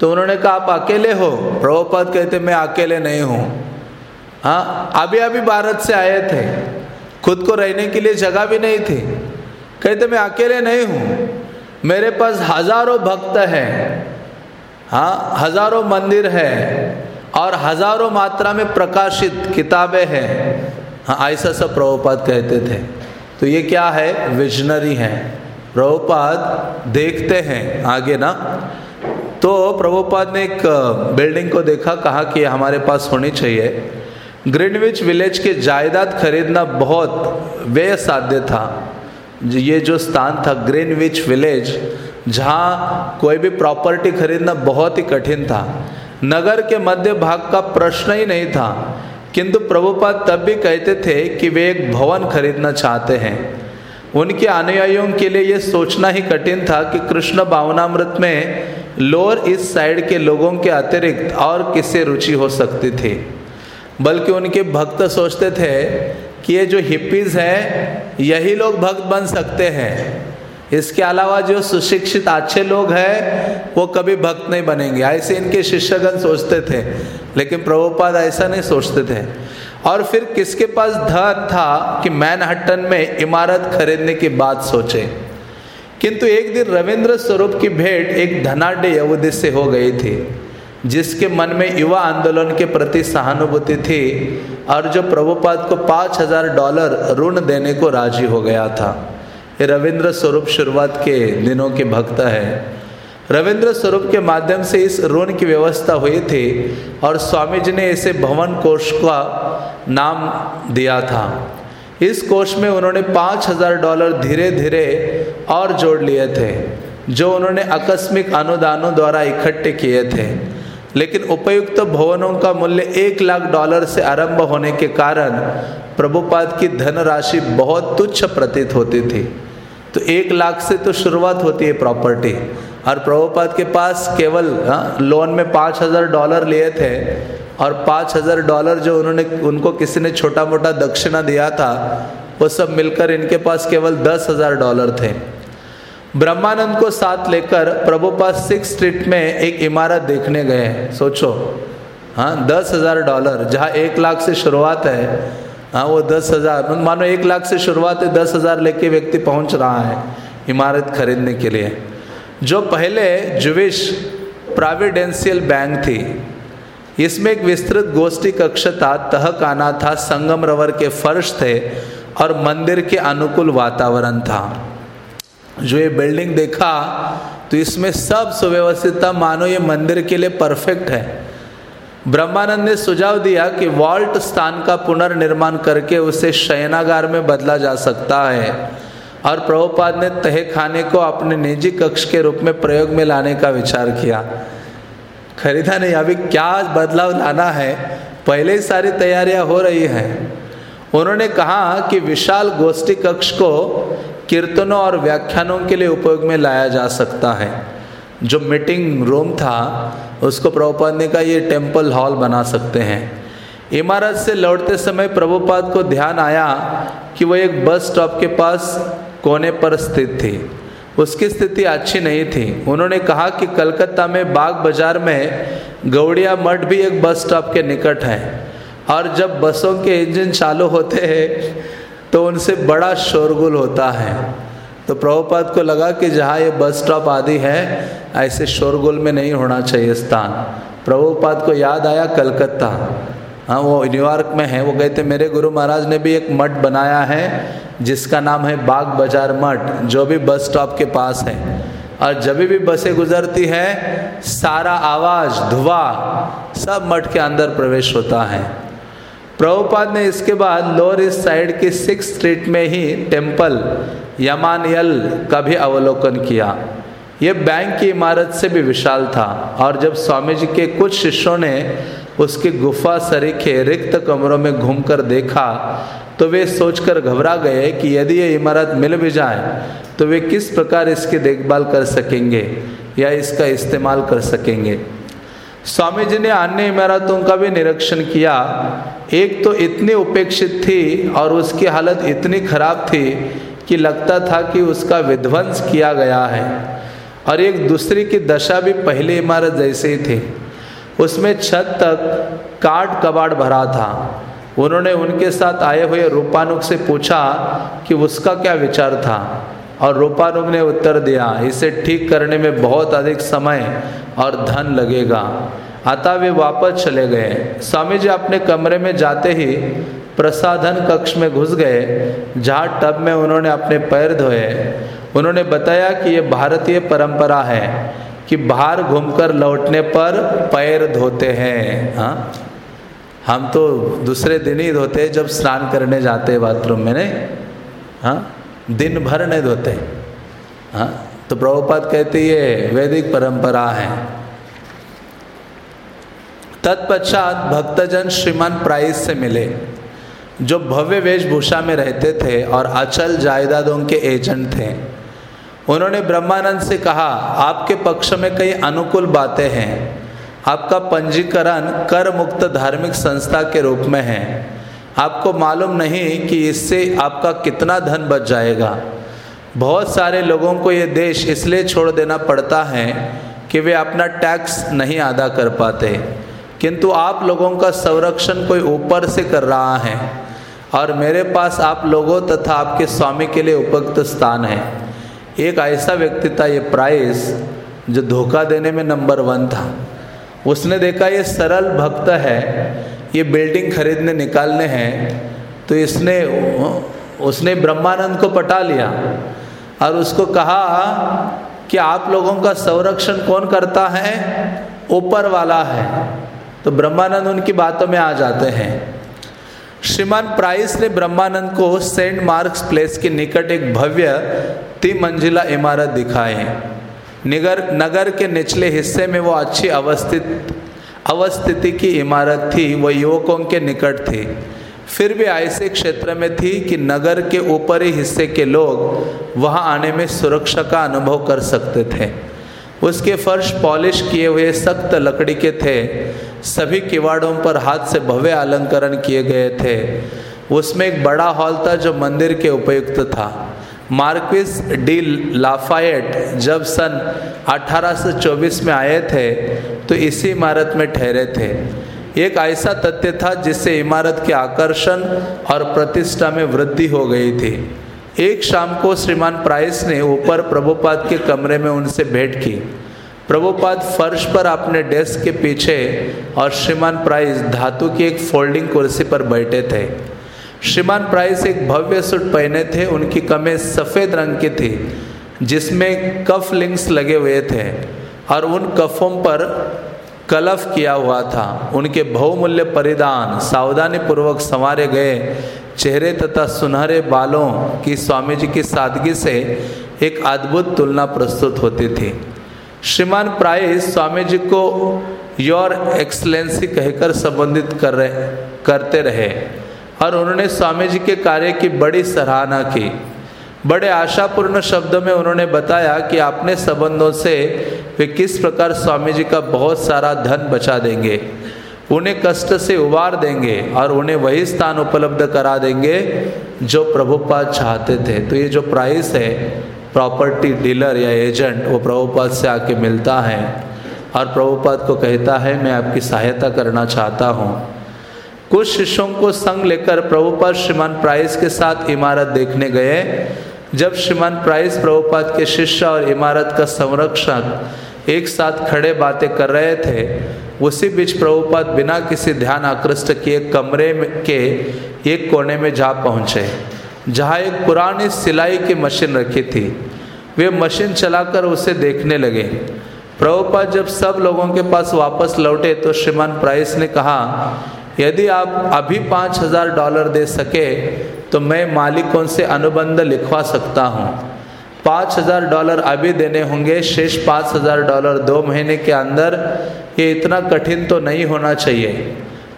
तो उन्होंने कहा, आप अकेले हो? प्रभुपाद कहते, मैं अकेले नहीं हूँ। हाँ अभी अभी भारत से आए थे। खुद को रहने के लिए जगह भी नहीं थी। कहते, मैं अकेले नहीं हूँ। मेरे पास हज़ारों भक्त हैं। हाँ हज़ारों मंदिर है और हज़ारों मात्रा में प्रकाशित किताबें हैं। हाँ ऐसा सब प्रभुपाद कहते थे। तो ये क्या है? विजनरी है। प्रभुपाद देखते हैं आगे ना। तो प्रभुपाद ने एक बिल्डिंग को देखा, कहा कि हमारे पास होनी चाहिए। ग्रीनविच विलेज के जायदाद खरीदना बहुत व्यय साध्य था। ये जो स्थान था ग्रीनविच विलेज जहाँ कोई भी प्रॉपर्टी खरीदना बहुत ही कठिन था। नगर के मध्य भाग का प्रश्न ही नहीं था। किंतु प्रभुपाद तब भी कहते थे कि वे एक भवन खरीदना चाहते हैं। उनके अनुयायियों के लिए ये सोचना ही कठिन था कि कृष्ण भावनामृत में लोअर ईस्ट साइड के लोगों के अतिरिक्त और किससे रुचि हो सकती थी। बल्कि उनके भक्त सोचते थे कि ये जो हिप्पीज हैं, यही लोग भक्त बन सकते हैं। इसके अलावा जो सुशिक्षित अच्छे लोग हैं, वो कभी भक्त नहीं बनेंगे। ऐसे इनके शिष्यगण सोचते थे, लेकिन प्रभुपाद ऐसा नहीं सोचते थे। और फिर किसके पास धन था कि मैनहट्टन में इमारत खरीदने की बात सोचे? किंतु एक दिन रविंद्र स्वरूप की भेंट एक धनाढ़ यहूदी से हो गई थी। जिसके मन में युवा आंदोलन के प्रति सहानुभूति थी और जो प्रभुपाद को पाँच हज़ार डॉलर ऋण देने को राज़ी हो गया था। ये रविंद्र स्वरूप शुरुआत के दिनों के भक्त है। रविंद्र स्वरूप के माध्यम से इस ऋण की व्यवस्था हुई थी और स्वामी जी ने इसे भवन कोष का नाम दिया था। इस कोष में उन्होंने पाँच हज़ार डॉलर धीरे धीरे और जोड़ लिए थे, जो उन्होंने आकस्मिक अनुदानों द्वारा इकट्ठे किए थे। लेकिन उपयुक्त तो भवनों का मूल्य एक लाख डॉलर से आरंभ होने के कारण प्रभुपाद की धनराशि बहुत तुच्छ प्रतीत होती थी। तो एक लाख से तो शुरुआत होती है प्रॉपर्टी। और प्रभुपाद के पास केवल हाँ, लोन में पाँच हज़ार डॉलर लिए थे और पाँच हज़ार डॉलर जो उन्होंने उनको किसी ने छोटा मोटा दक्षिणा दिया था वो सब मिलकर इनके पास केवल दस हज़ार डॉलर थे। ब्रह्मानंद को साथ लेकर प्रभुपाद सिक्स स्ट्रीट में एक इमारत देखने गए सोचो। हाँ दस हज़ार डॉलर, जहाँ एक लाख से शुरुआत है। हाँ वो दस हज़ार मानो एक लाख से शुरुआत है, दस हज़ार लेके व्यक्ति पहुँच रहा है इमारत खरीदने के लिए। जो पहले जुविश प्राविडेंशियल बैंक थी, इसमें एक विस्तृत गोष्ठी कक्ष था, तहखाना था, संगम रवर के फर्श थे और मंदिर के अनुकूल वातावरण था। जो ये बिल्डिंग देखा तो इसमें सब सुव्यवस्थित था। मानो ये मंदिर के लिए परफेक्ट है। ब्रह्मानंद ने सुझाव दिया कि वॉल्ट स्थान का पुनर्निर्माण करके उसे शयनागार में बदला जा सकता है। और प्रभुपाद ने तहे खाने को अपने निजी कक्ष के रूप में प्रयोग में लाने का विचार किया। खरीदा नहीं अभी क्या बदलाव लाना है? पहले ही सारी तैयारियाँ हो रही हैं। उन्होंने कहा कि विशाल गोष्ठी कक्ष को कीर्तनों और व्याख्यानों के लिए उपयोग में लाया जा सकता है। जो मीटिंग रूम था, उसको प्रभुपाद ने कहा, ये टेंपल हॉल बना सकते हैं। इमारत से लौटते समय प्रभुपाद को ध्यान आया कि वह एक बस स्टॉप के पास कोने पर स्थित थी। उसकी स्थिति अच्छी नहीं थी। उन्होंने कहा कि कलकत्ता में बाग बाज़ार में गौड़िया मठ भी एक बस स्टॉप के निकट है। और जब बसों के इंजन चालू होते हैं तो उनसे बड़ा शोरगुल होता है। तो प्रभुपाद को लगा कि जहाँ ये बस स्टॉप आदि है, ऐसे शोरगुल में नहीं होना चाहिए स्थान। प्रभुपाद को याद आया कलकत्ता। हाँ वो न्यूयॉर्क में है। वो गए थे। मेरे गुरु महाराज ने भी एक मठ बनाया है, जिसका नाम है बाग बाज़ार मठ, जो भी बस स्टॉप के पास है। और जब भी बसें गुजरती है, सारा आवाज़, धुआँ, सब मठ के अंदर प्रवेश होता है। प्रभुपाद ने इसके बाद लोअर ईस्ट साइड की सिक्स स्ट्रीट में ही टेंपल यमानियल का भी अवलोकन किया। ये बैंक की इमारत से भी विशाल था और जब स्वामी जी के कुछ शिष्यों ने उसकी गुफा सरीखे रिक्त कमरों में घूमकर देखा तो वे सोचकर घबरा गए कि यदि ये इमारत मिल भी जाए तो वे किस प्रकार इसकी देखभाल कर सकेंगे या इसका इस्तेमाल कर सकेंगे। स्वामी जी ने अन्य इमारतों का भी निरीक्षण किया। एक तो इतनी उपेक्षित थी और उसकी हालत इतनी खराब थी कि लगता था कि उसका विध्वंस किया गया है। और एक दूसरी की दशा भी पहली इमारत जैसे ही थी। उसमें छत तक काट कबाड़ भरा था। उन्होंने उनके साथ आए हुए रूपानुक से पूछा कि उसका क्या विचार था। और रूपानुग ने उत्तर दिया, इसे ठीक करने में बहुत अधिक समय और धन लगेगा। अतः वे वापस चले गए। स्वामी जी अपने कमरे में जाते ही प्रसाधन कक्ष में घुस गए, जहाँ टब में उन्होंने अपने पैर धोए। उन्होंने बताया कि ये भारतीय परंपरा है कि बाहर घूमकर लौटने पर पैर धोते हैं। हाँ? हम तो दूसरे दिन ही धोते जब स्नान करने जाते हैं बाथरूम में, नहीं? हाँ? दिन भर नहीं धोते। हाँ तो प्रभुपाद कहते ये वैदिक परंपरा है। तत्पश्चात भक्तजन श्रीमान प्राइस से मिले, जो भव्य वेशभूषा में रहते थे और अचल जायदादों के एजेंट थे। उन्होंने ब्रह्मानंद से कहा, आपके पक्ष में कई अनुकूल बातें हैं। आपका पंजीकरण कर मुक्त धार्मिक संस्था के रूप में है। आपको मालूम नहीं कि इससे आपका कितना धन बच जाएगा। बहुत सारे लोगों को ये देश इसलिए छोड़ देना पड़ता है कि वे अपना टैक्स नहीं अदा कर पाते। किंतु आप लोगों का संरक्षण कोई ऊपर से कर रहा है और मेरे पास आप लोगों तथा आपके स्वामी के लिए उपयुक्त स्थान है। एक ऐसा व्यक्ति था ये प्राइस, जो धोखा देने में नंबर वन था। उसने देखा ये सरल भक्त है ये बिल्डिंग खरीदने, निकालने हैं तो इसने, उसने ब्रह्मानंद को पटा लिया और उसको कहा कि आप लोगों का संरक्षण कौन करता है? ऊपर वाला है। तो ब्रह्मानंद उनकी बातों में आ जाते हैं। श्रीमान प्राइस ने ब्रह्मानंद को सेंट मार्क्स प्लेस के निकट एक भव्य तिमंजिला इमारत दिखाए निगर, नगर के निचले हिस्से में वो अच्छी अवस्थित अवस्थिति की इमारत थी वह युवकों के निकट थी। फिर भी ऐसे क्षेत्र में थी कि नगर के ऊपरी हिस्से के लोग वहाँ आने में सुरक्षा का अनुभव कर सकते थे। उसके फर्श पॉलिश किए हुए सख्त लकड़ी के थे। सभी किवाड़ों पर हाथ से भव्य अलंकरण किए गए थे। उसमें एक बड़ा हॉल था जो मंदिर के उपयुक्त था। मार्क्विस डी लाफायट जब सन 1824 में आए थे तो इसी इमारत में ठहरे थे। एक ऐसा तथ्य था जिससे इमारत के आकर्षण और प्रतिष्ठा में वृद्धि हो गई थी। एक शाम को श्रीमान प्राइस ने ऊपर प्रभुपाद के कमरे में उनसे भेंट की। प्रभुपाद फर्श पर अपने डेस्क के पीछे और श्रीमान प्राइस धातु की एक फोल्डिंग कुर्सी पर बैठे थे। श्रीमान प्राइस एक भव्य सूट पहने थे, उनकी कमें सफ़ेद रंग की थी, जिसमें कफ लिंक्स लगे हुए थे, और उन कफों पर कलफ किया हुआ था। उनके बहुमूल्य परिधान सावधानी पूर्वक संवारे गए चेहरे तथा सुनहरे बालों की स्वामी जी की सादगी से एक अद्भुत तुलना प्रस्तुत होती थी। श्रीमान प्राइस स्वामी जी को योर एक्सलेंसी कहकर संबोधित कर रहे, करते रहे। और उन्होंने स्वामी जी के कार्य की बड़ी सराहना की। बड़े आशापूर्ण शब्द में उन्होंने बताया कि अपने संबंधों से वे किस प्रकार स्वामी जी का बहुत सारा धन बचा देंगे, उन्हें कष्ट से उबार देंगे और उन्हें वही स्थान उपलब्ध करा देंगे जो प्रभुपाद चाहते थे। तो ये जो प्राइस है प्रॉपर्टी डीलर या एजेंट वो प्रभुपाद से आके मिलता है और प्रभुपाद को कहता है, मैं आपकी सहायता करना चाहता हूँ। कुछ शिष्यों को संग लेकर प्रभुपाद श्रीमान प्राइस के साथ इमारत देखने गए। जब श्रीमान प्राइस प्रभुपाद के शिष्य और इमारत का संरक्षक एक साथ खड़े बातें कर रहे थे, उसी बीच प्रभुपाद बिना किसी ध्यान आकृष्ट किए कमरे के एक कोने में जा पहुँचे, जहाँ एक पुरानी सिलाई की मशीन रखी थी। वे मशीन चलाकर उसे देखने लगे। प्रभुपाद जब सब लोगों के पास वापस लौटे तो श्रीमान प्राइस ने कहा यदि आप अभी पाँच हज़ार डॉलर दे सके तो मैं मालिकों से अनुबंध लिखवा सकता हूँ। पाँच हज़ार डॉलर अभी देने होंगे, शेष पाँच हज़ार डॉलर दो महीने के अंदर, ये इतना कठिन तो नहीं होना चाहिए।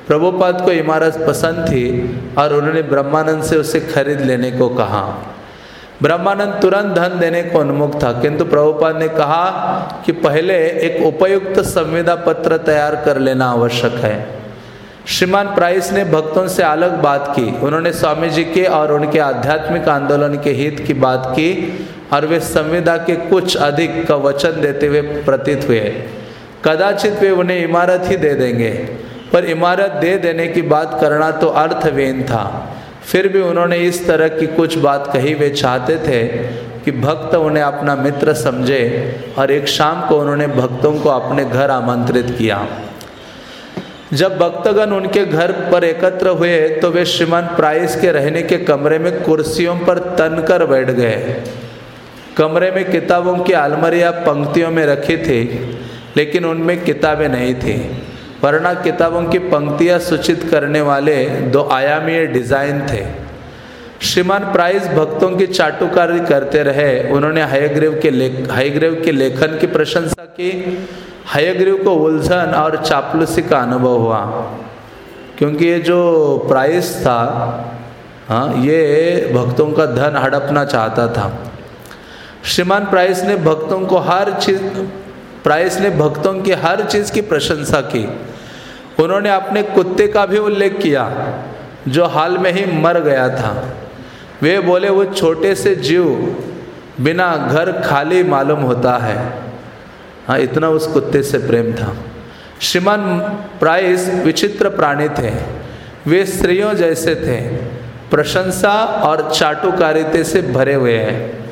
प्रभुपाद को इमारत पसंद थी और उन्होंने ब्रह्मानंद से उसे खरीद लेने को कहा। ब्रह्मानंद तुरंत धन देने को उन्मुख था, किंतु प्रभुपाद ने कहा कि पहले एक उपयुक्त संविदा पत्र तैयार कर लेना आवश्यक है। श्रीमान प्राइस ने भक्तों से अलग बात की। उन्होंने स्वामी जी के और उनके आध्यात्मिक आंदोलन के हित की बात की और वे संविदा के कुछ अधिक का वचन देते हुए प्रतीत हुए। कदाचित वे उन्हें इमारत ही दे देंगे, पर इमारत दे देने की बात करना तो अर्थवेन था। फिर भी उन्होंने इस तरह की कुछ बात कही। वे चाहते थे कि भक्त उन्हें अपना मित्र समझे और एक शाम को उन्होंने भक्तों को अपने घर आमंत्रित किया। जब भक्तगण उनके घर पर एकत्र हुए तो वे श्रीमान प्राइस के रहने के कमरे में कुर्सियों पर तनकर बैठ गए। कमरे में किताबों की अलमरिया पंक्तियों में रखी थी, लेकिन उनमें किताबें नहीं थी, वरना किताबों की पंक्तियाँ सूचित करने वाले दो आयामीय डिज़ाइन थे। श्रीमान प्राइस भक्तों की चाटुकारी करते रहे। उन्होंने हयग्रीव के लेख हयग्रीव के लेखन की प्रशंसा की। हयग्रीव को उलझन और चापलूसी का अनुभव हुआ। क्योंकि ये जो प्राइस था हाँ ये भक्तों का धन हड़पना चाहता था। श्रीमान, प्राइस ने भक्तों को हर चीज़, प्राइस ने भक्तों की हर चीज़ की प्रशंसा की। उन्होंने अपने कुत्ते का भी उल्लेख किया, जो हाल में ही मर गया था। वे बोले, वो छोटे से जीव, बिना घर खाली मालूम होता है। हाँ इतना उस कुत्ते से प्रेम था। श्रीमान प्राइस विचित्र प्राणी थे। वे स्त्रियों जैसे थे। प्रशंसा और चाटुकारिते से भरे हुए हैं।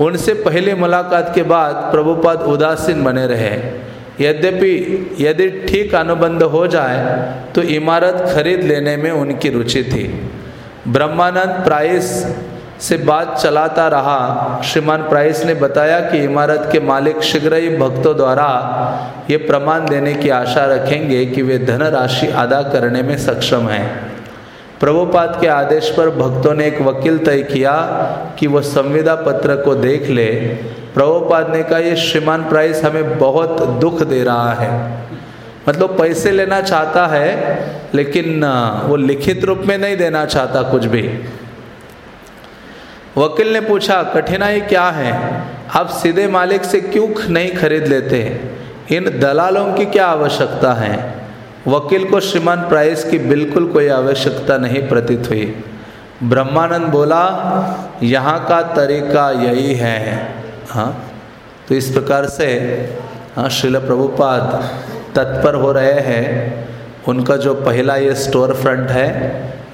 उनसे पहली मुलाकात के बाद प्रभुपाद उदासीन बने रहे। यद्यपि यदि ठीक अनुबंध हो जाए तो इमारत खरीद लेने में उनकी रुचि थी। ब्रह्मानंद प्राइस से बात चलाता रहा। श्रीमान प्राइस ने बताया कि इमारत के मालिक शीघ्र ही भक्तों द्वारा ये प्रमाण देने की आशा रखेंगे कि वे धनराशि अदा करने में सक्षम हैं। प्रभुपाद के आदेश पर भक्तों ने एक वकील तय किया कि वह संविदा पत्र को देख ले। प्रभुपाद ने कहा, ये श्रीमान प्राइस हमें बहुत दुख दे रहा है। मतलब पैसे लेना चाहता है, लेकिन वो लिखित रूप में नहीं देना चाहता कुछ भी। वकील ने पूछा, कठिनाई क्या है? आप सीधे मालिक से क्यों नहीं खरीद लेते? इन दलालों की क्या आवश्यकता है? वकील को श्रीमान प्राइस की बिल्कुल कोई आवश्यकता नहीं प्रतीत हुई। ब्रह्मानंद बोला, यहाँ का तरीका यही है। हाँ तो इस प्रकार से हाँ श्रील प्रभुपाद तत्पर हो रहे हैं। उनका जो पहला ये स्टोर फ्रंट है,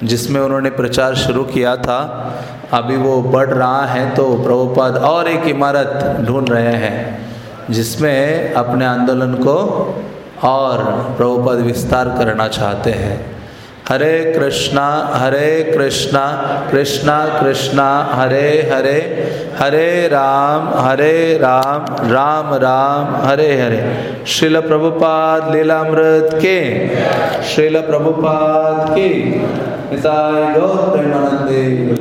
जिसमें उन्होंने प्रचार शुरू किया था अभी वो बढ़ रहा है तो प्रभुपाद और एक इमारत ढूंढ रहे हैं, जिसमें अपने आंदोलन को और प्रभुपद विस्तार करना चाहते हैं। हरे कृष्णा हरे कृष्णा कृष्णा कृष्णा, हरे हरे हरे राम हरे राम राम राम, हरे हरे। श्रील प्रभुपाद लीलामृत के, श्रील प्रभुपाद की। प्रेमानंदे।